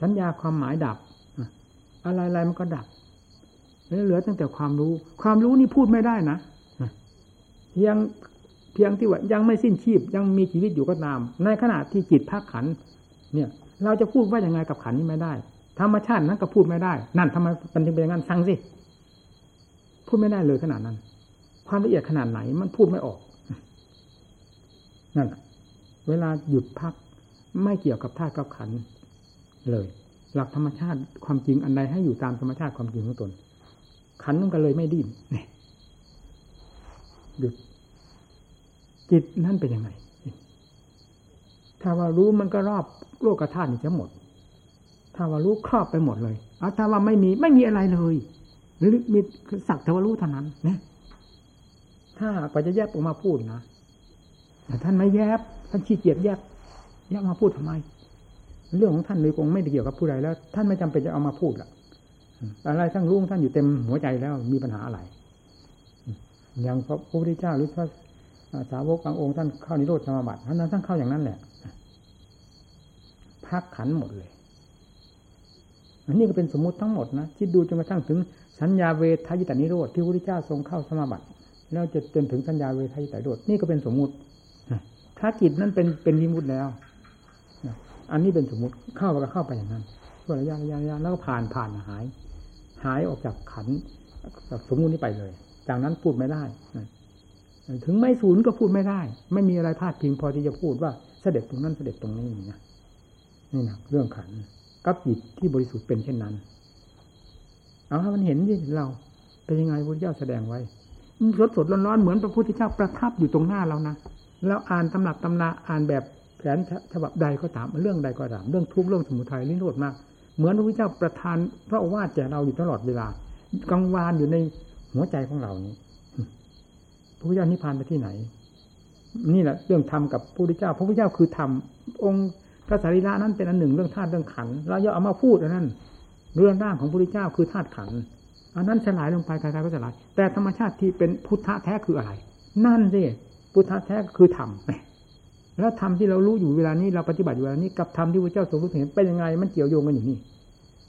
สัญญาความหมายดับ อะไรๆมันก็ดับ เหลือตั้งแต่ความรู้ ความรู้นี่พูดไม่ได้นะเพียงเพียงที่ว่ายังไม่สิ้นชีพ ยังมีชีวิตอยู่ก็ตาม ในขณะที่จิตพักขัน เนี่ย เราจะพูดว่ายังไงกับขันนี้ไม่ได้ ธรรมชาตินั้นก็พูดไม่ได้ นั่นทำไมมันจึงเป็นอย่างนั้นสั่งสิพูดไม่ได้เลยขนาดนั้น ความละเอียดขนาดไหนมันพูดไม่ออกนั่นเวลาหยุดพักไม่เกี่ยวกับธาตุกับขันเลย หลักธรรมชาติความจริงอันใดให้อยู่ตามธรรมชาติความจริงของตน ขันมันก็เลยไม่ดิ้นเนี่ยหยุดจิตนั่นเป็นยังไง ถ้าว่ารู้มันก็รอบโลกธาตุนี่จะหมด ถ้าว่ารู้ครอบไปหมดเลยเอาถ้าว่าไม่มีไม่มีอะไรเลย หรือมีสักแต่ว่ารู้เท่านั้นนะถ้าก็จะแยกออกมาพูดนะแต่ท่านไม่แยบท่านขี้เกียจแยกแยกมาพูดทำไม เรื่องของท่านเลยคงไม่ได้เกี่ยวกับผู้ใดแล้ว ท่านไม่จำเป็นจะเอามาพูดละ อะไรทั้งรู้ท่านอยู่เต็มหัวใจแล้วมีปัญหาอะไรอย่างพระพุทธเจ้าหรือพระสาวกบางองค์ท่านเข้านิโรธสมาบัติท่านท่านเข้าอย่างนั้นแหละพักขันหมดเลยอันนี้ก็เป็นสมมุติทั้งหมดนะคิดดูจนกระทั่งถึงสัญญาเวทายตานิโรธที่พระพุทธเจ้าทรงเข้าสมาบัติแล้วจะจนถึงสัญญาเวทายตานิโรธนี่ก็เป็นสมมุติถ้าจิตนั้นเป็นเป็นวิมุตแล้วอันนี้เป็นสมมุติเข้าไปก็เข้าไปอย่างนั้นช่วระยะระยะระยะแล้วก็ผ่านผ่านหาย หายออกจากขันจากสมมุตินี้ไปเลย จากนั้นพูดไม่ได้ ถึงไม่ศูนย์ก็พูดไม่ได้ ไม่มีอะไรพลาดพิงพอที่จะพูดว่าเสด็จตรงนั้นเสด็จตรงนี้นะนี่นะเรื่องขันกับจิตที่บริสุทธิ์เป็นเช่นนั้น เอาให้มันเห็นที่เราเป็นยังไงพระเจ้าแสดงไว้สดสดร้อนๆเหมือนพระพุทธเจ้าประทับอยู่ตรงหน้าเรานะแล้วอ่านตำหนักตำนาอ่านแบบแผนฉบับใดก็ตามเรื่องใดก็ตามเรื่องทุกเรื่องสมุทัยลิ้นโรดมาก เหมือนพระพุทธเจ้าประทานพระโอวาทแก่เราอยู่ตลอดเวลา กังวานอยู่ในหัวใจของเรานี้พระพุทธเจ้านิพพานไปที่ไหน นี่แหละเรื่องธรรมกับพระพุทธเจ้า พระพุทธเจ้าคือธรรมองค์พระสารีระนั้นเป็นอันหนึ่งเรื่องธาตุเรื่องขันเราย่าเอามาพูดอันนั้นเรื่องร่างของพระพุทธเจ้าคือธาตุขันอันนั้นสลายลงไปใครๆก็สลาย แต่ธรรมชาติที่เป็นพุทธะแท้คืออะไร นั่นสิพุทธะแท้คือธรรม แล้วธรรมที่เรารู้อยู่เวลานี้เราปฏิบัติอยู่เวลานี้กับธรรมที่พระเจ้าทรงรู้เห็นเป็นยังไงมันเกี่ยวโยงกันอยู่นี่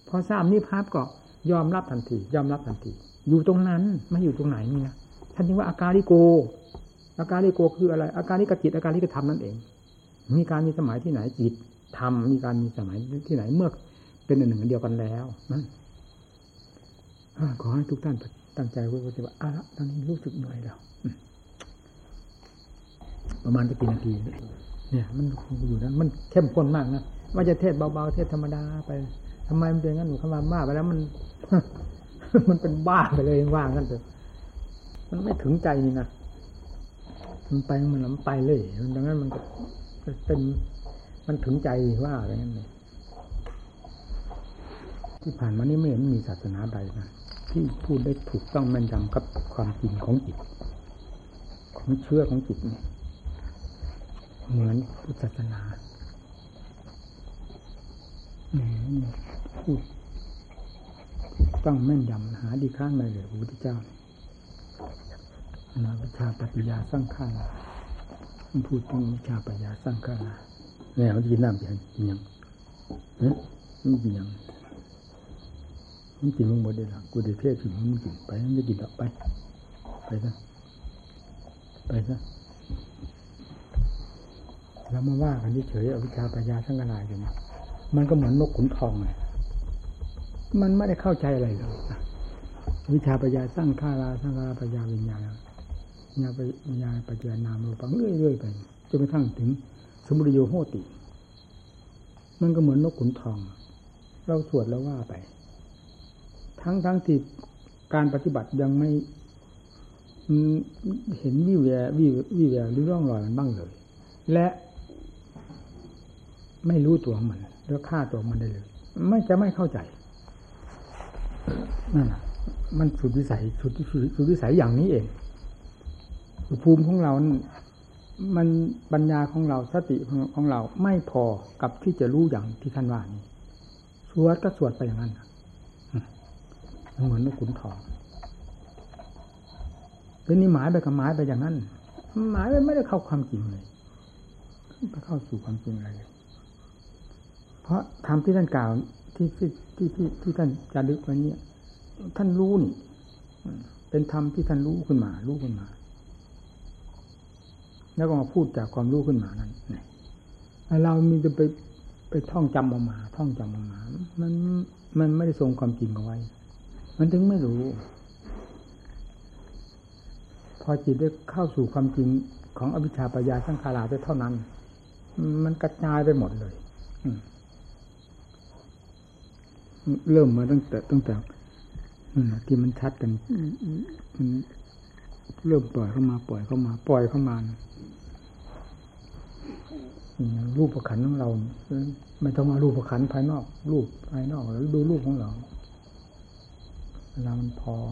พอทราบนี่ภาพก็ยอมรับทันที ยอมรับทันที อยู่ตรงนั้นไม่อยู่ตรงไหนนี่นะท่านจึงว่าอาการิโก อาการิโกคืออะไร อาการิกจิตอาการิกธรรมนั่นเอง มีการมีสมัยที่ไหนจิตธรรมมีการมีสมัยที่ไหนเมื่อเป็นอันหนึ่งเดียวกันแล้วนั่นขอให้ทุกท่านตั้งใจไว้ว่าอะตอนนี้รู้สึกเหนื่อยแล้ว ประมาณจะกี่นาที เนี่ย มันอยู่นั้น มันเข้มข้นมากนะว่าจะเทศเบาๆเทศธรรมดาไปทำไมมันเป็นงั้นหนูคำว่าบ้าไปแล้วมัน มันเป็นบ้าไปเลยว่างกันเถอะมันไม่ถึงใจนี่นะมันไปมันมันไปเลยดังนั้นมันก็เป็นมันถึงใจว่าอะไรนั่นเลยที่ผ่านมานี้ไม่เห็นมีศาสนาใดนะที่พูดได้ถูกต้องแม่นยำกับความจริงของจิต ของเชื่อของจิตเนี่ย เหมือนพุทธศาสนาเนี่ยพูดต้องแม่นยำหาดีข้างในเลยพระพุทธเจ้านาวิชาปฏิยาสร้างข้างมันพูดถึงวิชาปัญญาสร้างข้างเนี่ยมันกินน้ำเปลี่ยนกินยังเนี่ยมันกินยังมันกินมึงหมดเลยล่ะกูเดือดเทศถึงมึงกินไปมันจะกินต่อไป ไปซะไปซะ แล้วมาว่ากันเฉยอวิชชาปัญญาทั้งอะไรอยู่นะมันก็เหมือนนกขุนทองเลยมันไม่ได้เข้าใจอะไรเลยวิชาปัญญาสร้างข้าราสร้างข้าราปัญญาวิญญาณญาปัญญาปัญญานามรูปังเรื่อยๆไปจนกระทั่งถึงสมุริโยโหติ มันก็เหมือนนกขุนทอง เราสวดแล้วว่าไป ทั้งทั้งที่การปฏิบัติยังไม่เห็นวิแววิววิแวหรือร่องรอยมันบ้างเลย และ ไม่รู้ตัวมันแล้วฆ่าตัวมันได้เลย ไม่จะไม่เข้าใจนั่นแหละมันสุดวิสัยสุดสุดสุดวิสัยอย่างนี้เองภูมิของเรา มันปัญญาของเราสติของเราไม่พอกับที่จะรู้อย่างที่ท่านว่านี้สวดก็สวดไปอย่างนั้นเหมือนนกขุนทองเป็นนี่หมายไปกับหมายไปอย่างนั้นหมายไปไม่ได้เข้าความจริงเลยไปเข้าสู่ความจริงอะไรเลย เพราะธรรมที่ท่านกล่าวที่ที่ที่ที่ที่ท่านจารึกไว้นี้ท่านรู้นี่เป็นธรรมที่ท่านรู้ขึ้นมา รู้ขึ้นมา แล้วก็มาพูดจากความรู้ขึ้นมานั้นเรามีจะไปไปท่องจำออกมา ท่องจำออกมา มันมันไม่ได้ทรงความจริงเอาไว้ มันถึงไม่รู้ พอจิตได้เข้าสู่ความจริงของอวิชชาปัญญาสังขาราเท่านั้น มันกระจายไปหมดเลย เริ่มมาตั้งแต่ตั้งแต่ที่มันชัดกันมันเริ่มปล่อยเข้ามาปล่อยเข้ามา ปล่อยเข้ามารูปประขันของเราไม่ต้องมารูปประขันภายนอก รูปภายนอกแล้วดูรูปของเราเวลามันพอง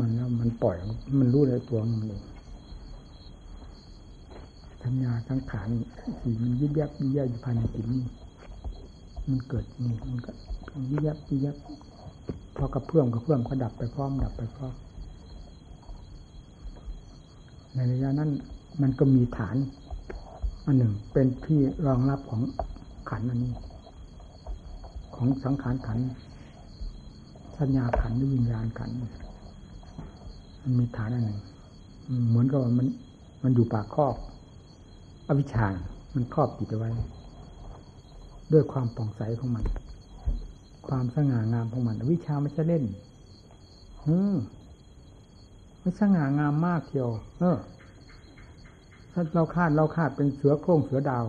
มันแล้วมันปล่อยมันรู้ในตัวมันเองทัญญาทั้งขานที่มันยิบยับยิบยับอยู่ภายในจิตนี่มันเกิดนี่มันก็ ยิบยับยิบยับพอกระเพื่อมกระเพื่อมก็ดับไปพร้อมดับไปพร้อมในระยะนั้นมันก็มีฐาน อันหนึ่งเป็นที่รองรับของขันอันนี้ ของสังขารขันสัญญาขันหรือวิญญาณขัน มันมีฐานอันหนึ่ง เหมือนกับมัน มันอยู่ปากคอกอวิชชา มันครอบจิตไว้ ด้วยความป่องใสของมัน ความสง่างามของมันอวิชาไม่ใช่เล่นอืมมันสง่างามมากเทียว เออ ถ้าเราคาดเราคาดเป็นเสือโคร่งเสือดาว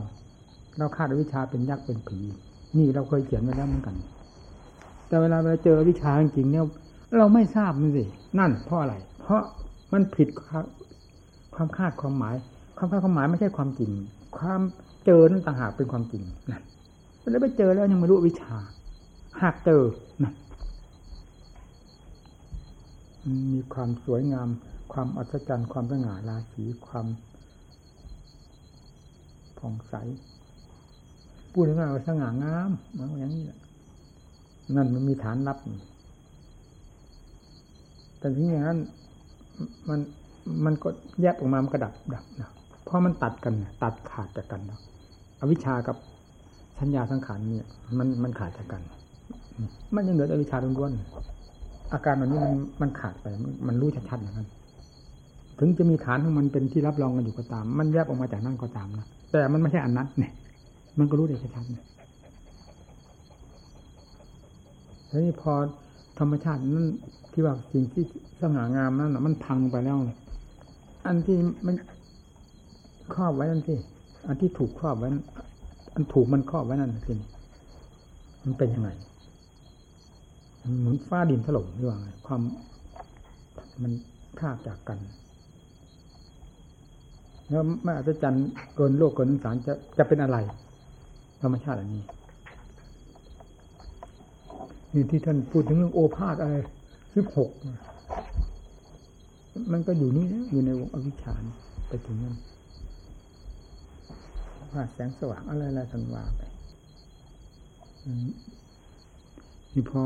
เราคาดอวิชาเป็นยักษ์เป็นผี นี่เราเคยเขียนไว้แล้วเหมือนกัน แต่เวลาเราเจอวิชาจริงเนี่ยเราไม่ทราบมันสิ นั่นเพราะอะไร เพราะมันผิดความคาดความหมาย ความคาดความหมายไม่ใช่ความจริง ความเจอนั่นต่างหากเป็นความจริงนั่นแล้วไปเจอแล้วยังไม่รู้วิชา หากเจอนั่นมีความสวยงาม ความอัศจรรย์ความสง่าราศีความผ่องใสพูดถึงว่าสง่างามมันอย่างนี้แหละนั่นมันมีฐานรับแต่ทีนี้นั้น มันมันก็แยกออกมามันกระดับดับนะเพราะมันตัดกันตัดขาดจากกันแล้วอวิชากับสัญญาสังขารเนี่ย มันมันขาดจากกัน มันยังเหลืออวิชาล้วนๆอาการแบบนี้มันมันขาดไปมันรู้ชัดๆอย่างนั้นถึงจะมีฐานของมันเป็นที่รับรองกันอยู่ก็ตาม มันแยกออกมาจากนั่นก็ตามนะแต่มันไม่ใช่อันนั้นเนี่ยมันก็รู้ได้ชัดๆนี่ยแล้วนี่พอธรรมชาตินั้นที่ว่าสิ่งที่สง่างามนั้นมันพังไปแล้วอันที่มันครอบไว้นั่นสิอันที่ถูกครอบไว้อันถูกมันครอบไว้นั่นสิมันเป็นยังไง เหมือนฟ้าดินถล่มหรือว่าไงความมันพลาดจากกันแล้วไม่อัศจรรย์เกินโลกเกินสารจะจะเป็นอะไร ธรรมชาติอันนี้นี่ที่ท่านพูดถึงเรื่องโอภาษอะไรสิบหกมันก็อยู่นี่อยู่ในวงอวิชชาไปถึงนั้นว่าแสงสว่างอะไรอะไรทันว่าไปนี่พอ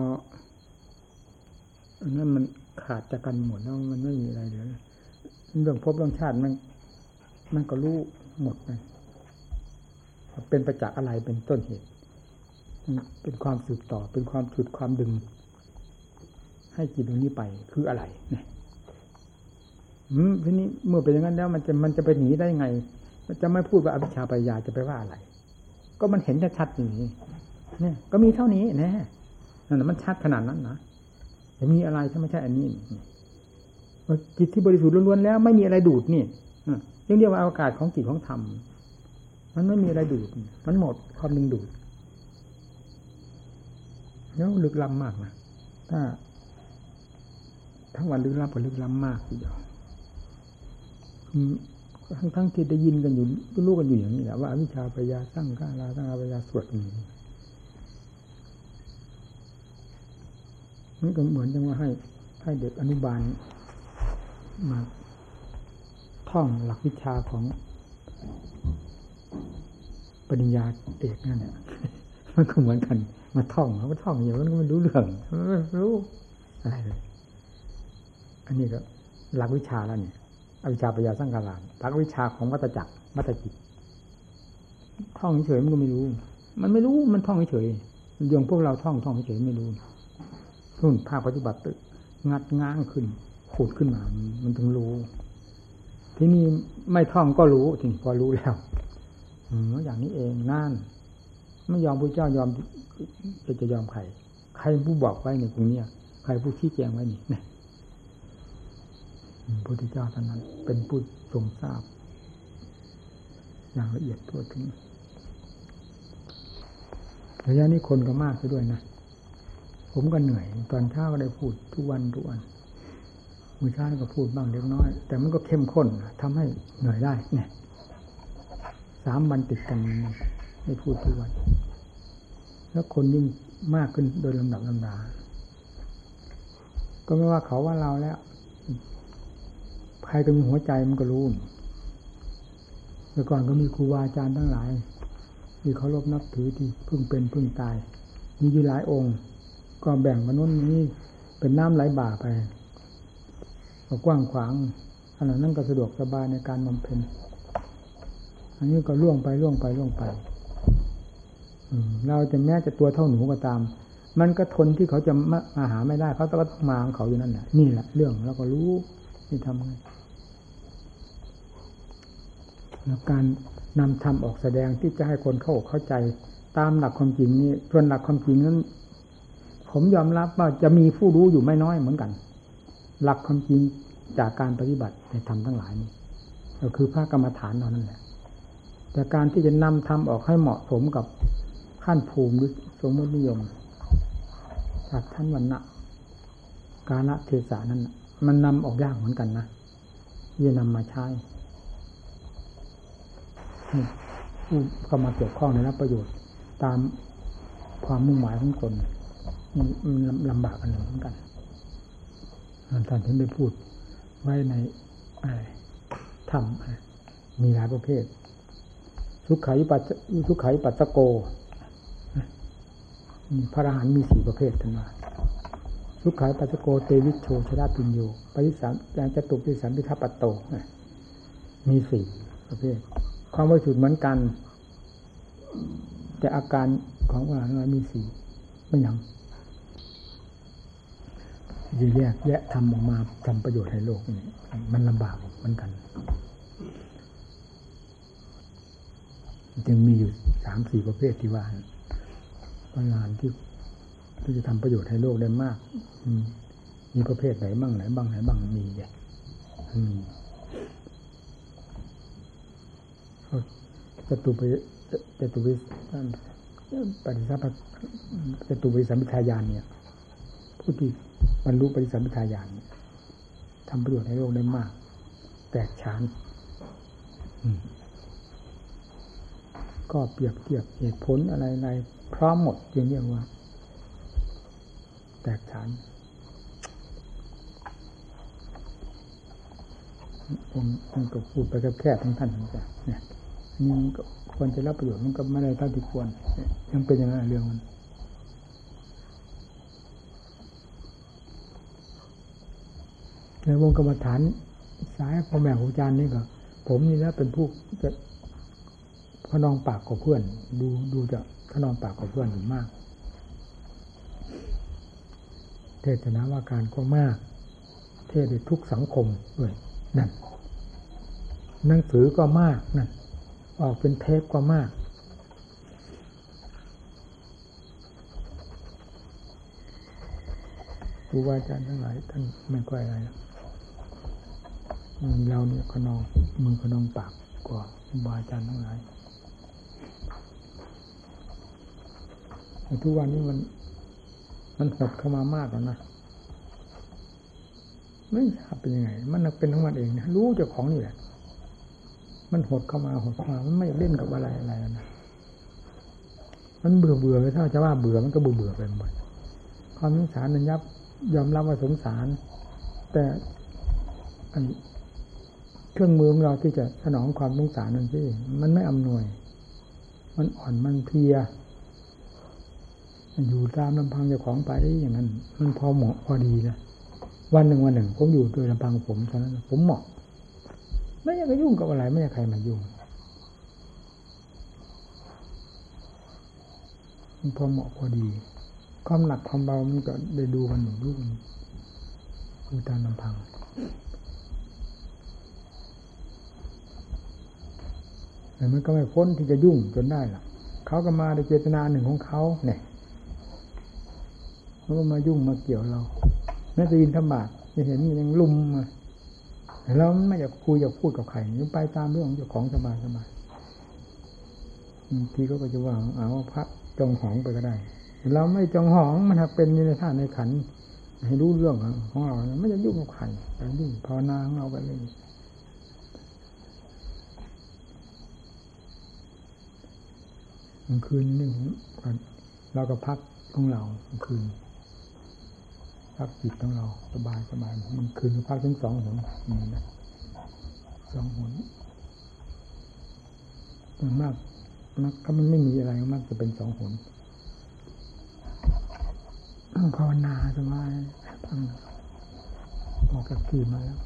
อันนั้นมันขาดจากกันหมดแล้วมันไม่มีอะไรเหลือเรื่องพบเรื่องชาติมัน มันก็รู้หมดเลยเป็นประจักษ์อะไรเป็นต้นเหตุเป็นความสืบต่อ เป็นความฉุดความดึง ให้จิตตรงนี้ไปคืออะไรเนี่ยทีนี้เมื่อเป็นอย่างนั้นแล้ว มันจะมันจะไปหนีได้ไง มันจะไม่พูดว่าอภิชาปัญญาจะไปว่าอะไร ก็มันเห็นชัดๆอย่างนี้เนี่ย ก็มีเท่านี้แน่นั่นมันชัดขนาดนั้นนะ จะมีอะไรถ้าไม่ใช่อันนี้จิตที่บริสุทธิ์ล้วนๆแล้วไม่มีอะไรดูดนี่ยังเรียกว่าอากาศของจิตของธรรมมันไม่มีอะไรดูด มันหมดความดึงดูดแล้วลึกล้ำมากนะถ้าทั้งวันลึกล้ำก็ลึกล้ำมากทีเดียวทั้งทั้งที่ได้ยินกันอยู่รู้กันอยู่อย่างนี้แหละว่าวิชาปยาสร้างข้าราสร้างปยาสวดนี้ มันก็เหมือนจังว่าให้ ให้เด็กอนุบาลมาท่องหลักวิชาของปริญญาเอกนั่นแหละมันก็เหมือนกัน มาท่องเขาก็ท่องอย่างนั้นก็ไม่รู้เรื่องไม่รู้อะไรเลยอันนี้ก็หลักวิชาแล้วเนี่ยอวิชาปัญญาสร้างการานหลักวิชาของวัตจักรวัตจิตท่องเฉยมันก็ไม่รู้ มันไม่รู้มันท่องเฉยอย่างพวกเราท่องท่องเฉยไม่รู้ รุ่นภาคปฏิบัติงัดง้างขึ้นขูดขึ้นมา มันถึงรู้ ที่นี่ไม่ท่องก็รู้ถึงพอรู้แล้วอืมอย่างนี้เองนั่นไม่ยอมพระเจ้ายอมจะจะยอมใครใครผู้บอกไว้ในตรงนี้ใครผู้ชี้แจงไว้นี่เนี่ยพระพุทธเจ้าท่านนั้น เป็นผู้ทรงทราบ อย่างละเอียดทั่วถึงระยะนี้คนก็มากซะด้วยนะ ผมก็เหนื่อย ตอนเช้าก็ได้พูดทุกวันทุกวันมือเช้าก็พูดบ้างเล็กน้อย แต่มันก็เข้มข้นทำให้เหนื่อยได้ เนี่ยสามวันติดกันได้พูดทุกวัน แล้วคนยิ่งมากขึ้นโดยลำดับลำดา ก็ไม่ว่าเขาว่าเราแล้ว ใครก็มีหัวใจมันก็รู้เมื่อก่อนก็มีครูบาอาจารย์ทั้งหลายที่เขารบนับถือที่พึ่งเป็นพึ่งตาย มีอยู่หลายองค์ ก็แบ่งมนุษย์นี้เป็นน้ำไหลบ่าไปก็กว้างขวางขณะนั้นก็สะดวกสบายในการบำเพ็ญอันนี้ก็ล่วงไปล่วงไปล่วงไปเราจะแม้จะตัวเท่าหนูก็ตาม มันก็ทนที่เขาจะมาหาไม่ได้เขาก็ต้องมาของเขาอยู่นั่นแหละนี่แหละเรื่องเราก็รู้นี่ทำไงแล้วการนำธรรมออกแสดงที่จะให้คนเข้าเข้าใจ ตามหลักความจริงนี่ส่วนหลักความจริงนั้น ผมยอมรับว่าจะมีผู้รู้อยู่ไม่น้อยเหมือนกัน หลักความจริงจากการปฏิบัติในธรรมทั้งหลายนี้ก็คือพระกรรมฐานเรานั่นแหละแต่การที่จะนำทำออกให้เหมาะสมกับขั้นภูมิหรือสมมตินิยมจากท่านวันณะกาลเทศานั้น มันนำออกยากเหมือนกันนะที่จะนำมาใช้ผู้เข้ามาเกี่ยวข้องในรับประโยชน์ตามความมุ่งหมายของตน ลำบากกันเหมือนกันท่านถึงได้พูดไว้ในอะไรธรรมมีหลายประเภทสุขายิปัสสุขายิปัสโกพระอรหันต์มีสี่ประเภทท่านว่าสุขายปัสโกเตวิชโชชราปิญโยปริสัมยางจตุปิสัมพิทัปโตมีสี่ประเภท ความบริสุทธิ์เหมือนกัน แต่อาการของพระอรหันต์มีสี่ไม่ยัง จะแยกแยะทำออกมาทำประโยชน์ให้โลกนี่มันลำบากเหมือนกัน จึงมีอยู่สามสี่ประเภทที่ว่าพลานที่ที่จะทำประโยชน์ให้โลกได้มากมีประเภทไหนบ้างไหนบ้างไหนบ้างมีอย่างมีจตุปิจตุปิปฏิสัพจตุปิสัมพิทายานเนี่ยผู้ที่ บรรลุปฏิสัมพิทายานทำประโยชน์ให้โลกได้มาก แตกฉานก็เปรียบเทียบเหตุผลอะไรๆพร้อมหมดจึงเรียกว่า แตกฉานผมมันก็พูดไปแค่ทั้งท่านทั้งใจเนี่ยนี่มันก็ควรจะรับประโยชน์มันก็ไม่ได้เท่าที่ควรยังเป็นอย่างนั้นเรื่องมัน ในวงกรรมฐานสายพ่อแม่ครูอาจารย์นี่ก็ ผมนี่แล้วเป็นผู้จะขนองปากกับเพื่อน ดูดูจะขนองปากกับเพื่อนอยู่มาก เทศนาว่าการก็มาก เทศในทุกสังคมด้วยนั่นหนังสือก็มากนั่นออกเป็นเทปก็มากครูบาอาจารย์ทั้งหลายท่านไม่ค่อยอะไร เราเนี่ยขนองมือขนองปากกว่าบาอาจารย์ทั้งหลายทุกวันนี้มันมันหดเข้ามามากแล้วนะไม่ทราบเป็นยังไง มันเป็นทั้งวันเองนะรู้เจ้าของนี่แหละ มันหดเข้ามาหดเข้ามามันไม่เล่นกับอะไรอะไรนะมันเบื่อเบื่อเลยถ้าจะว่าเบื่อมันก็เบื่อเบื่อไปหมดความสงสารนันยับยอมรับว่าสงสาร แต่อัน เครื่องมือของเราที่จะสนองความสงสารนั่นสิมันไม่อำนวย มันอ่อนมันเพลียอยู่ตามลำพังเจ้าของไปได้อย่างนั้น มันพอเหมาะพอดีนะวันหนึ่งวันหนึ่ง ผมอยู่โดยลำพังผมเท่านั้น ผมเหมาะ ไม่อยากจะยุ่งกับอะไร ไม่อยากใครมายุ่งมันพอเหมาะพอดี ความหนักความเบามันก็ได้ดูกันอยู่รู้กันอยู่ตามลำพัง แต่มันก็ไม่พ้นที่จะยุ่งจนได้หรอกเขาก็มาในเจตนาหนึ่งของเขาเนี่ยเขาก็มายุ่งมาเกี่ยวเราแม้จะยินธบาตจะเห็นมันยังลุมมาเราไม่อยากคุยอยากพูดกับใครยังไปตามเรื่องของเจ้าของสบายสบายบางทีก็จะว่าเอาพระจองหองไปก็ได้ เราไม่จองหองมันเป็นในท่าในขันให้รู้เรื่องของเราไม่จะยุ่งกับใครไปยุ่งภาวนาของเราไปเลย กลางคืนนี่เราก็พักของเรากลางคืนพักจิตของเราสบายสบายมันคืนพักถึงสองหนนี่นะสองหนมันมากมักถ้ามันไม่มีอะไรมากจะเป็นสองหนภาวนาสบายพังออกจากที่มาแล้ว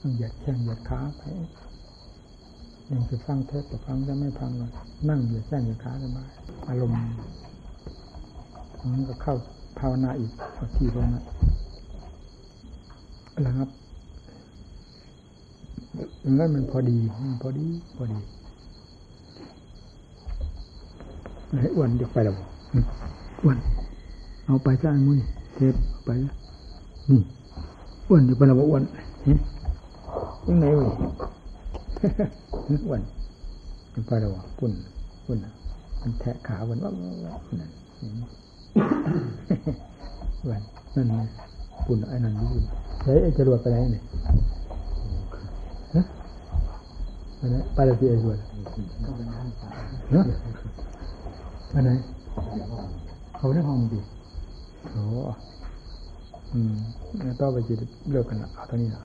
ต้องเหยียดแข้งหยียดขาไป ยังจะฟังเทปแต่ฟังจะไม่ฟังเลยนั่งเหยียดแข้งเหยียดขาสบายอารมณ์มันก็เข้าภาวนาอีกเอที่ตรงนั้นแล้วครับงั้นมันพอดีพอดี พอดีให้อ้วนเดี๋ยวไปแล้วอ้วนเอาไปจ้างมุ้ยเทปไปนี่อ้วนเดี๋ยวไปแล้วอ้วนยังไงวะ วนเดี๋ยวไปแล้วปุ่นปุ่นมันแทะขาวันว่านั่นวันนั่นไงปุ่นไอ้นั่นยุ่นเฮ้ยไอ้จรวดไปไหนเนี่ยฮะไปไหนไปแล้วที่ไอ้จรวดเนาะไปไหนเขาได้ห้องดีโอ้อืมแล้วต่อไปจะเลิกกันละเอาเท่านี้ละ